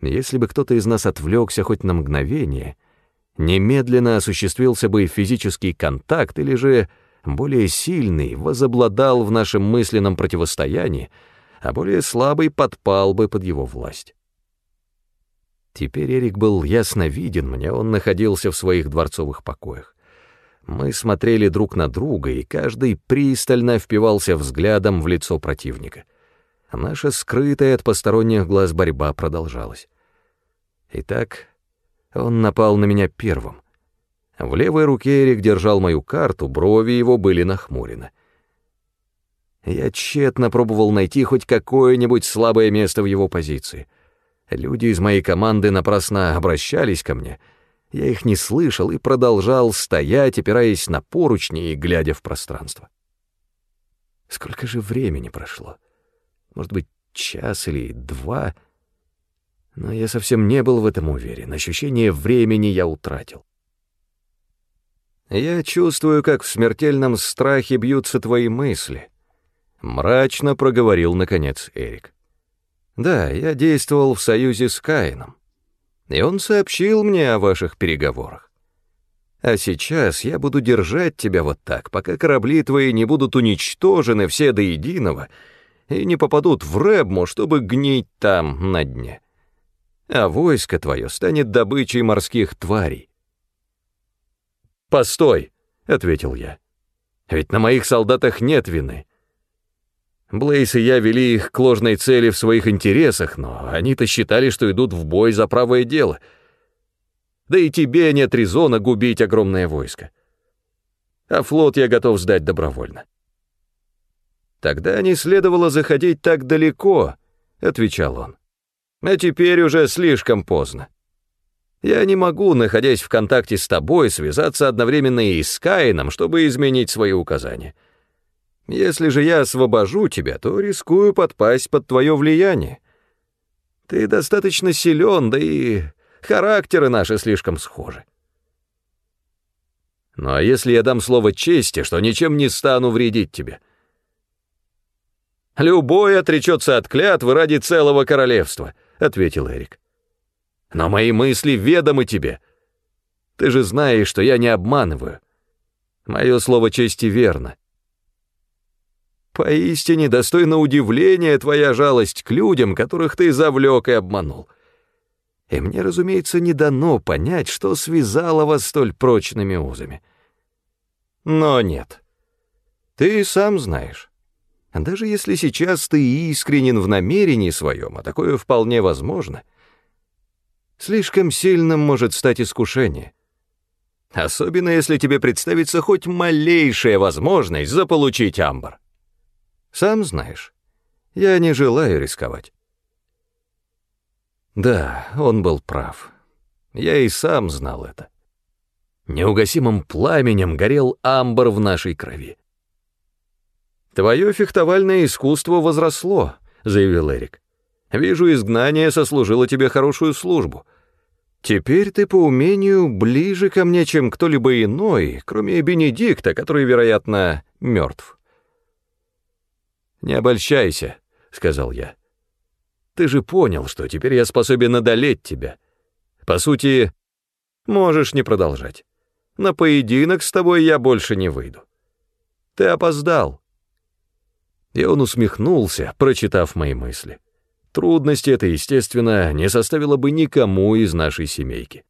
Если бы кто-то из нас отвлекся хоть на мгновение, немедленно осуществился бы физический контакт или же более сильный возобладал в нашем мысленном противостоянии, а более слабый подпал бы под его власть. Теперь Эрик был ясно виден мне, он находился в своих дворцовых покоях. Мы смотрели друг на друга, и каждый пристально впивался взглядом в лицо противника. Наша скрытая от посторонних глаз борьба продолжалась. Итак, он напал на меня первым. В левой руке Эрик держал мою карту, брови его были нахмурены. Я тщетно пробовал найти хоть какое-нибудь слабое место в его позиции. Люди из моей команды напрасно обращались ко мне — я их не слышал и продолжал стоять, опираясь на поручни и глядя в пространство. Сколько же времени прошло? может быть, час или два, но я совсем не был в этом уверен, ощущение времени я утратил. «Я чувствую, как в смертельном страхе бьются твои мысли», — мрачно проговорил, наконец, Эрик. «Да, я действовал в союзе с Каином, и он сообщил мне о ваших переговорах. А сейчас я буду держать тебя вот так, пока корабли твои не будут уничтожены все до единого и не попадут в Рэбму, чтобы гнить там на дне. А войско твое станет добычей морских тварей. «Постой!» — ответил я. «Ведь на моих солдатах нет вины. Блейс и я вели их к ложной цели в своих интересах, но они-то считали, что идут в бой за правое дело — да и тебе нет резона губить огромное войско. А флот я готов сдать добровольно. Тогда не следовало заходить так далеко, отвечал он. А теперь уже слишком поздно. Я не могу, находясь в контакте с тобой, связаться одновременно и с Каином, чтобы изменить свои указания. Если же я освобожу тебя, то рискую подпасть под твое влияние. Ты достаточно силен, да и Характеры наши слишком схожи. Ну а если я дам слово чести, что ничем не стану вредить тебе? Любой отречется от клятвы ради целого королевства, ответил Эрик. Но мои мысли ведомы тебе. Ты же знаешь, что я не обманываю. Мое слово чести верно. Поистине достойно удивления твоя жалость к людям, которых ты завлек и обманул и мне, разумеется, не дано понять, что связало вас столь прочными узами. Но нет. Ты сам знаешь. Даже если сейчас ты искренен в намерении своем, а такое вполне возможно, слишком сильным может стать искушение. Особенно если тебе представится хоть малейшая возможность заполучить амбар. Сам знаешь, я не желаю рисковать. Да, он был прав. Я и сам знал это. Неугасимым пламенем горел амбар в нашей крови. «Твое фехтовальное искусство возросло», — заявил Эрик. «Вижу, изгнание сослужило тебе хорошую службу. Теперь ты по умению ближе ко мне, чем кто-либо иной, кроме Бенедикта, который, вероятно, мертв». «Не обольщайся», — сказал я. Ты же понял, что теперь я способен одолеть тебя. По сути, можешь не продолжать. На поединок с тобой я больше не выйду. Ты опоздал». И он усмехнулся, прочитав мои мысли. Трудности это, естественно, не составило бы никому из нашей семейки.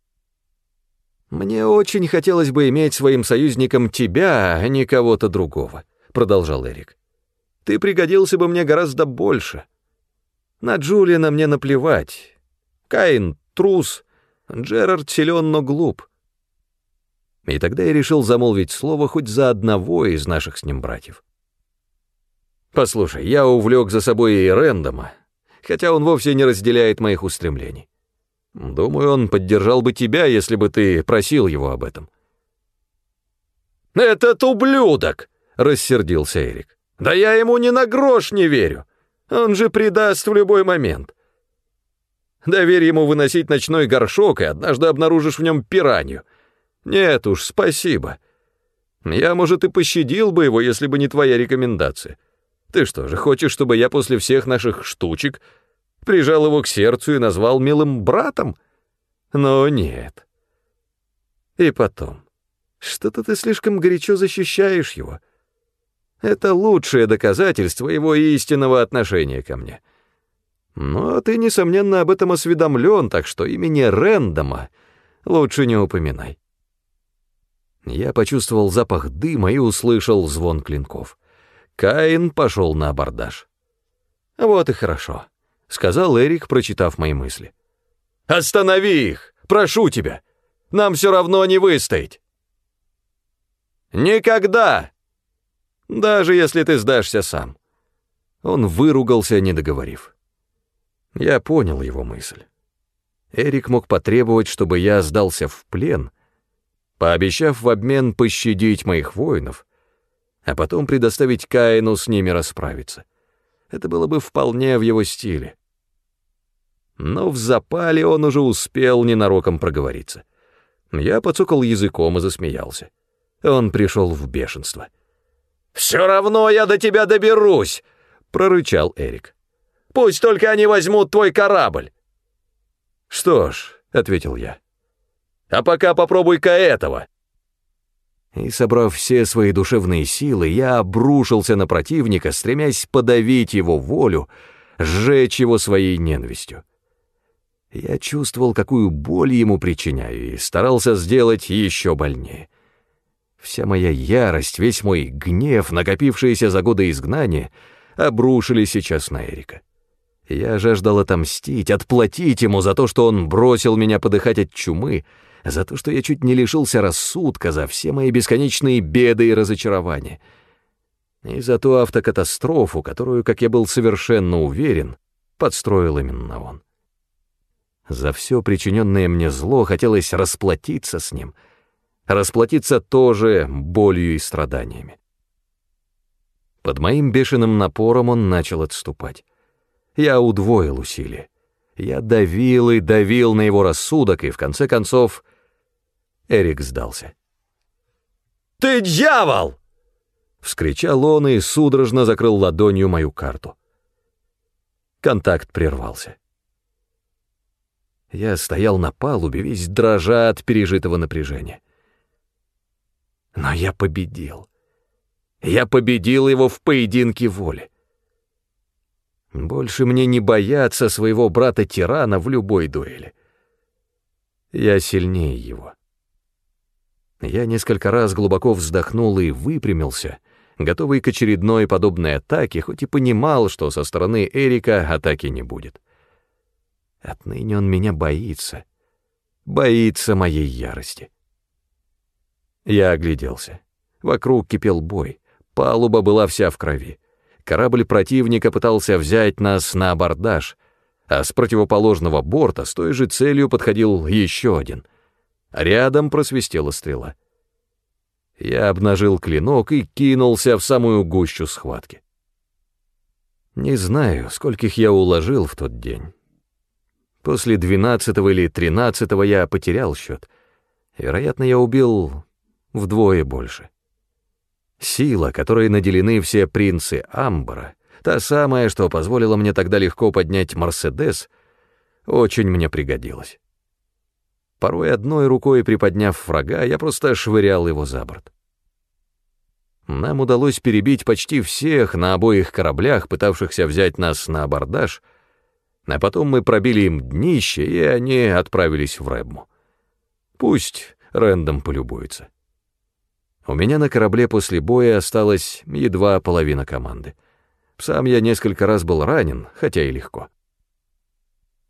«Мне очень хотелось бы иметь своим союзником тебя, а не кого-то другого», — продолжал Эрик. «Ты пригодился бы мне гораздо больше». На Джулиана мне наплевать. Каин — трус, Джерард силен, но глуп. И тогда я решил замолвить слово хоть за одного из наших с ним братьев. Послушай, я увлек за собой и Рэндома, хотя он вовсе не разделяет моих устремлений. Думаю, он поддержал бы тебя, если бы ты просил его об этом. «Этот ублюдок!» — рассердился Эрик. «Да я ему ни на грош не верю. Он же предаст в любой момент. Доверь ему выносить ночной горшок, и однажды обнаружишь в нем пиранью. Нет уж, спасибо. Я, может, и пощадил бы его, если бы не твоя рекомендация. Ты что же, хочешь, чтобы я после всех наших штучек прижал его к сердцу и назвал милым братом? Но нет. И потом, что-то ты слишком горячо защищаешь его. Это лучшее доказательство его истинного отношения ко мне. Но ты, несомненно, об этом осведомлен, так что имени Рэндома лучше не упоминай. Я почувствовал запах дыма и услышал звон клинков. Каин пошел на абордаж. «Вот и хорошо», — сказал Эрик, прочитав мои мысли. «Останови их! Прошу тебя! Нам все равно не выстоять!» «Никогда!» Даже если ты сдашься сам». Он выругался, не договорив. Я понял его мысль. Эрик мог потребовать, чтобы я сдался в плен, пообещав в обмен пощадить моих воинов, а потом предоставить Каину с ними расправиться. Это было бы вполне в его стиле. Но в запале он уже успел ненароком проговориться. Я подсокал языком и засмеялся. Он пришел в бешенство. «Все равно я до тебя доберусь!» — прорычал Эрик. «Пусть только они возьмут твой корабль!» «Что ж», — ответил я, — «а пока попробуй-ка этого!» И, собрав все свои душевные силы, я обрушился на противника, стремясь подавить его волю, сжечь его своей ненавистью. Я чувствовал, какую боль ему причиняю, и старался сделать еще больнее. Вся моя ярость, весь мой гнев, накопившиеся за годы изгнания, обрушились сейчас на Эрика. Я жаждал отомстить, отплатить ему за то, что он бросил меня подыхать от чумы, за то, что я чуть не лишился рассудка, за все мои бесконечные беды и разочарования. И за ту автокатастрофу, которую, как я был совершенно уверен, подстроил именно он. За все причиненное мне зло хотелось расплатиться с ним, расплатиться тоже болью и страданиями. Под моим бешеным напором он начал отступать. Я удвоил усилия. Я давил и давил на его рассудок, и в конце концов Эрик сдался. «Ты дьявол!» — вскричал он и судорожно закрыл ладонью мою карту. Контакт прервался. Я стоял на палубе, весь дрожа от пережитого напряжения. Но я победил. Я победил его в поединке воли. Больше мне не бояться своего брата-тирана в любой дуэли. Я сильнее его. Я несколько раз глубоко вздохнул и выпрямился, готовый к очередной подобной атаке, хоть и понимал, что со стороны Эрика атаки не будет. Отныне он меня боится, боится моей ярости. Я огляделся. Вокруг кипел бой, палуба была вся в крови. Корабль противника пытался взять нас на абордаж, а с противоположного борта с той же целью подходил еще один. Рядом просвистела стрела. Я обнажил клинок и кинулся в самую гущу схватки. Не знаю, скольких я уложил в тот день. После двенадцатого или тринадцатого я потерял счет. Вероятно, я убил вдвое больше. Сила, которой наделены все принцы Амбара, та самая, что позволила мне тогда легко поднять Мерседес, очень мне пригодилась. Порой одной рукой приподняв врага, я просто швырял его за борт. Нам удалось перебить почти всех на обоих кораблях, пытавшихся взять нас на абордаж, а потом мы пробили им днище, и они отправились в Рэбму. Пусть Рэндом полюбуется. У меня на корабле после боя осталась едва половина команды. Сам я несколько раз был ранен, хотя и легко.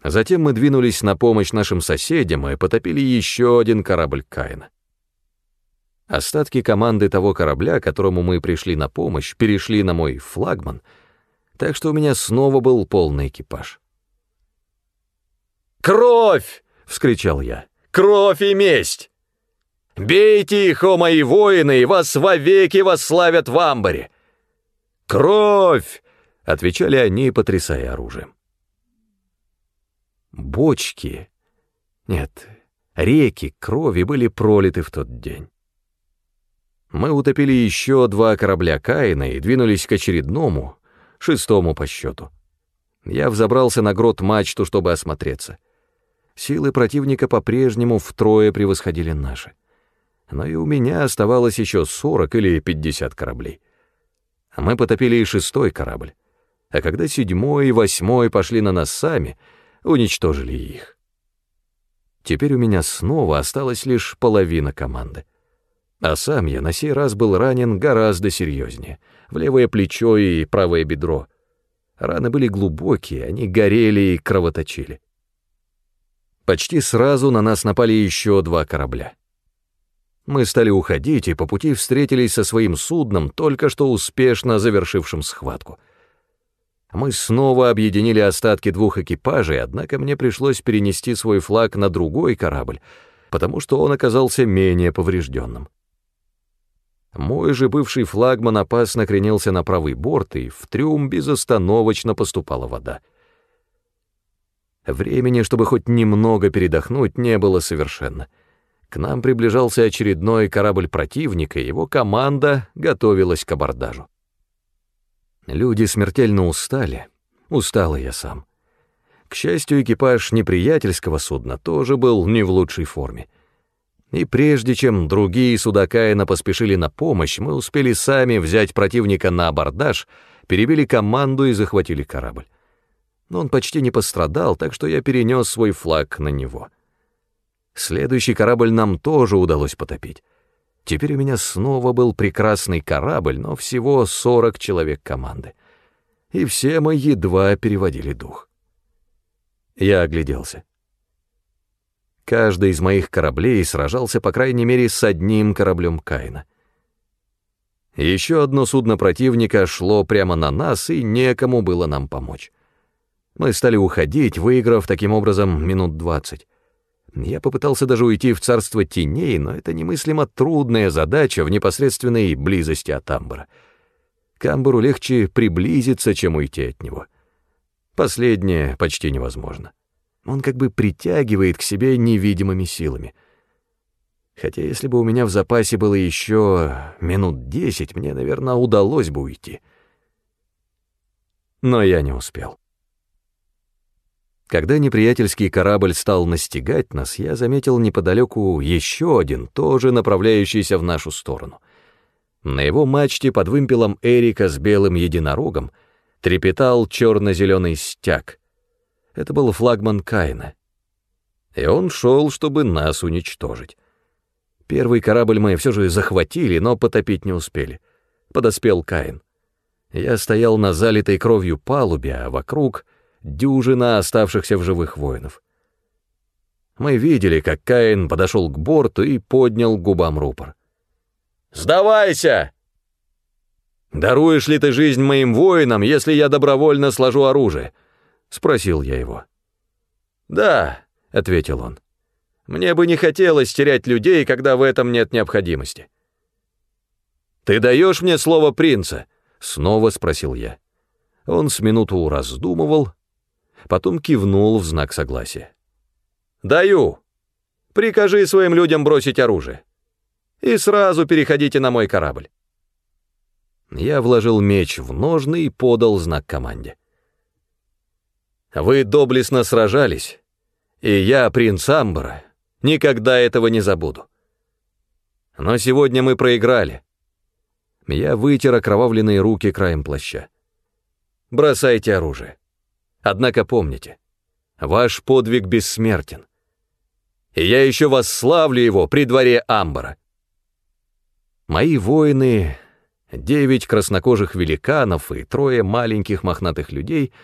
Затем мы двинулись на помощь нашим соседям и потопили еще один корабль Каина. Остатки команды того корабля, которому мы пришли на помощь, перешли на мой флагман, так что у меня снова был полный экипаж. «Кровь!» — вскричал я. «Кровь и месть!» Бейте их, о мои воины, и вас вовеки восславят в амбаре!» «Кровь!» — отвечали они, потрясая оружием. Бочки, нет, реки крови были пролиты в тот день. Мы утопили еще два корабля Каина и двинулись к очередному, шестому по счету. Я взобрался на грот мачту, чтобы осмотреться. Силы противника по-прежнему втрое превосходили наши но и у меня оставалось еще 40 или 50 кораблей. Мы потопили и шестой корабль, а когда седьмой и восьмой пошли на нас сами, уничтожили их. Теперь у меня снова осталась лишь половина команды. А сам я на сей раз был ранен гораздо серьезнее, в левое плечо и правое бедро. Раны были глубокие, они горели и кровоточили. Почти сразу на нас напали еще два корабля. Мы стали уходить и по пути встретились со своим судном, только что успешно завершившим схватку. Мы снова объединили остатки двух экипажей, однако мне пришлось перенести свой флаг на другой корабль, потому что он оказался менее поврежденным. Мой же бывший флагман опасно кренился на правый борт, и в трюм безостановочно поступала вода. Времени, чтобы хоть немного передохнуть, не было совершенно. К нам приближался очередной корабль противника, его команда готовилась к абордажу. Люди смертельно устали, устал я сам. К счастью, экипаж неприятельского судна тоже был не в лучшей форме. И прежде чем другие суда Каина поспешили на помощь, мы успели сами взять противника на абордаж, перебили команду и захватили корабль. Но он почти не пострадал, так что я перенес свой флаг на него. Следующий корабль нам тоже удалось потопить. Теперь у меня снова был прекрасный корабль, но всего 40 человек команды. И все мы едва переводили дух. Я огляделся. Каждый из моих кораблей сражался по крайней мере с одним кораблем Каина. Еще одно судно противника шло прямо на нас, и некому было нам помочь. Мы стали уходить, выиграв таким образом минут двадцать. Я попытался даже уйти в царство теней, но это немыслимо трудная задача в непосредственной близости от Амбара. К Амбару легче приблизиться, чем уйти от него. Последнее почти невозможно. Он как бы притягивает к себе невидимыми силами. Хотя если бы у меня в запасе было еще минут десять, мне, наверное, удалось бы уйти. Но я не успел. Когда неприятельский корабль стал настигать нас, я заметил неподалеку еще один, тоже направляющийся в нашу сторону. На его мачте под вымпелом Эрика с белым единорогом трепетал черно-зеленый стяг — это был флагман Каина. И он шел, чтобы нас уничтожить. Первый корабль мы все же захватили, но потопить не успели. Подоспел Каин. Я стоял на залитой кровью палубе, а вокруг дюжина оставшихся в живых воинов. Мы видели, как Каин подошел к борту и поднял губам рупор. «Сдавайся!» «Даруешь ли ты жизнь моим воинам, если я добровольно сложу оружие?» — спросил я его. «Да», — ответил он. «Мне бы не хотелось терять людей, когда в этом нет необходимости». «Ты даешь мне слово принца?» — снова спросил я. Он с минуту раздумывал, потом кивнул в знак согласия. «Даю. Прикажи своим людям бросить оружие. И сразу переходите на мой корабль». Я вложил меч в ножны и подал знак команде. Вы доблестно сражались, и я, принц Амбара, никогда этого не забуду. Но сегодня мы проиграли. Я вытер окровавленные руки краем плаща. Бросайте оружие. Однако помните, ваш подвиг бессмертен. И я еще восславлю его при дворе Амбара. Мои воины, девять краснокожих великанов и трое маленьких мохнатых людей —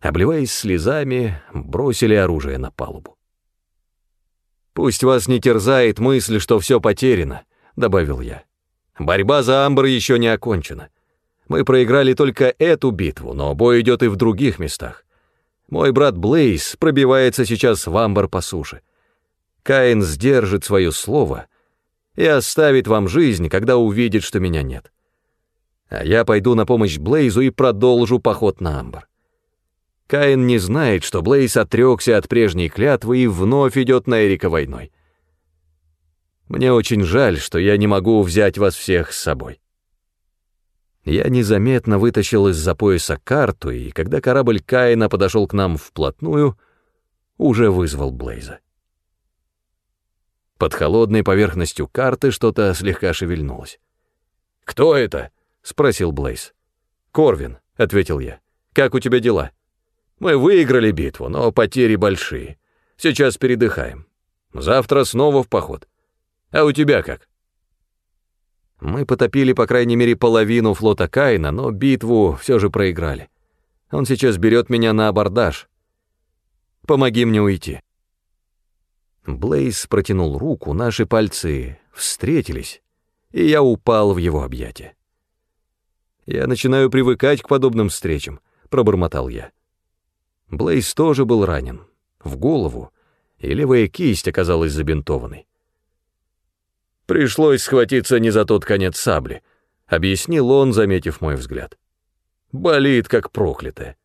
обливаясь слезами, бросили оружие на палубу. «Пусть вас не терзает мысль, что все потеряно», — добавил я. «Борьба за Амбр еще не окончена. Мы проиграли только эту битву, но бой идет и в других местах. Мой брат Блейз пробивается сейчас в Амбар по суше. Каин сдержит свое слово и оставит вам жизнь, когда увидит, что меня нет. А я пойду на помощь Блейзу и продолжу поход на Амбар. Каин не знает, что Блейз отрекся от прежней клятвы и вновь идет на Эрика войной. Мне очень жаль, что я не могу взять вас всех с собой. Я незаметно вытащил из-за пояса карту, и когда корабль Каина подошел к нам вплотную, уже вызвал Блейза. Под холодной поверхностью карты что-то слегка шевельнулось. «Кто это?» — спросил Блейз. «Корвин», — ответил я. «Как у тебя дела?» Мы выиграли битву, но потери большие. Сейчас передыхаем. Завтра снова в поход. А у тебя как? Мы потопили, по крайней мере, половину флота Каина, но битву все же проиграли. Он сейчас берет меня на абордаж. Помоги мне уйти. Блейз протянул руку, наши пальцы встретились, и я упал в его объятия. «Я начинаю привыкать к подобным встречам», — пробормотал я. Блейз тоже был ранен, в голову, и левая кисть оказалась забинтованной. Пришлось схватиться не за тот конец сабли, объяснил он, заметив мой взгляд. Болит, как проклятое.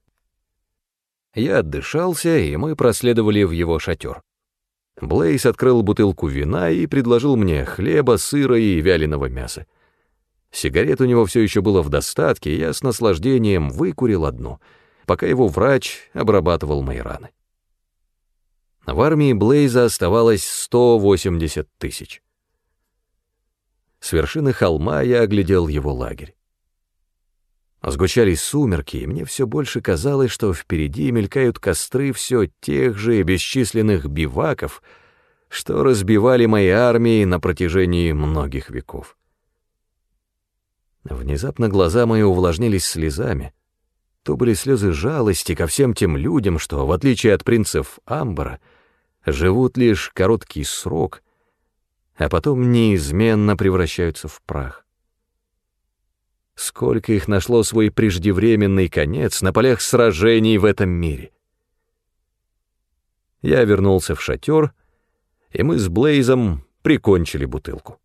Я отдышался, и мы проследовали в его шатер. Блейс открыл бутылку вина и предложил мне хлеба, сыра и вяленого мяса. Сигарет у него все еще было в достатке, и я с наслаждением выкурил одну, пока его врач обрабатывал мои раны. В армии Блейза оставалось 180 тысяч. С вершины холма я оглядел его лагерь. Сгучались сумерки, и мне все больше казалось, что впереди мелькают костры все тех же бесчисленных биваков, что разбивали мои армии на протяжении многих веков. Внезапно глаза мои увлажнились слезами. То были слезы жалости ко всем тем людям, что, в отличие от принцев Амбара, живут лишь короткий срок, а потом неизменно превращаются в прах. Сколько их нашло свой преждевременный конец на полях сражений в этом мире. Я вернулся в шатер, и мы с Блейзом прикончили бутылку.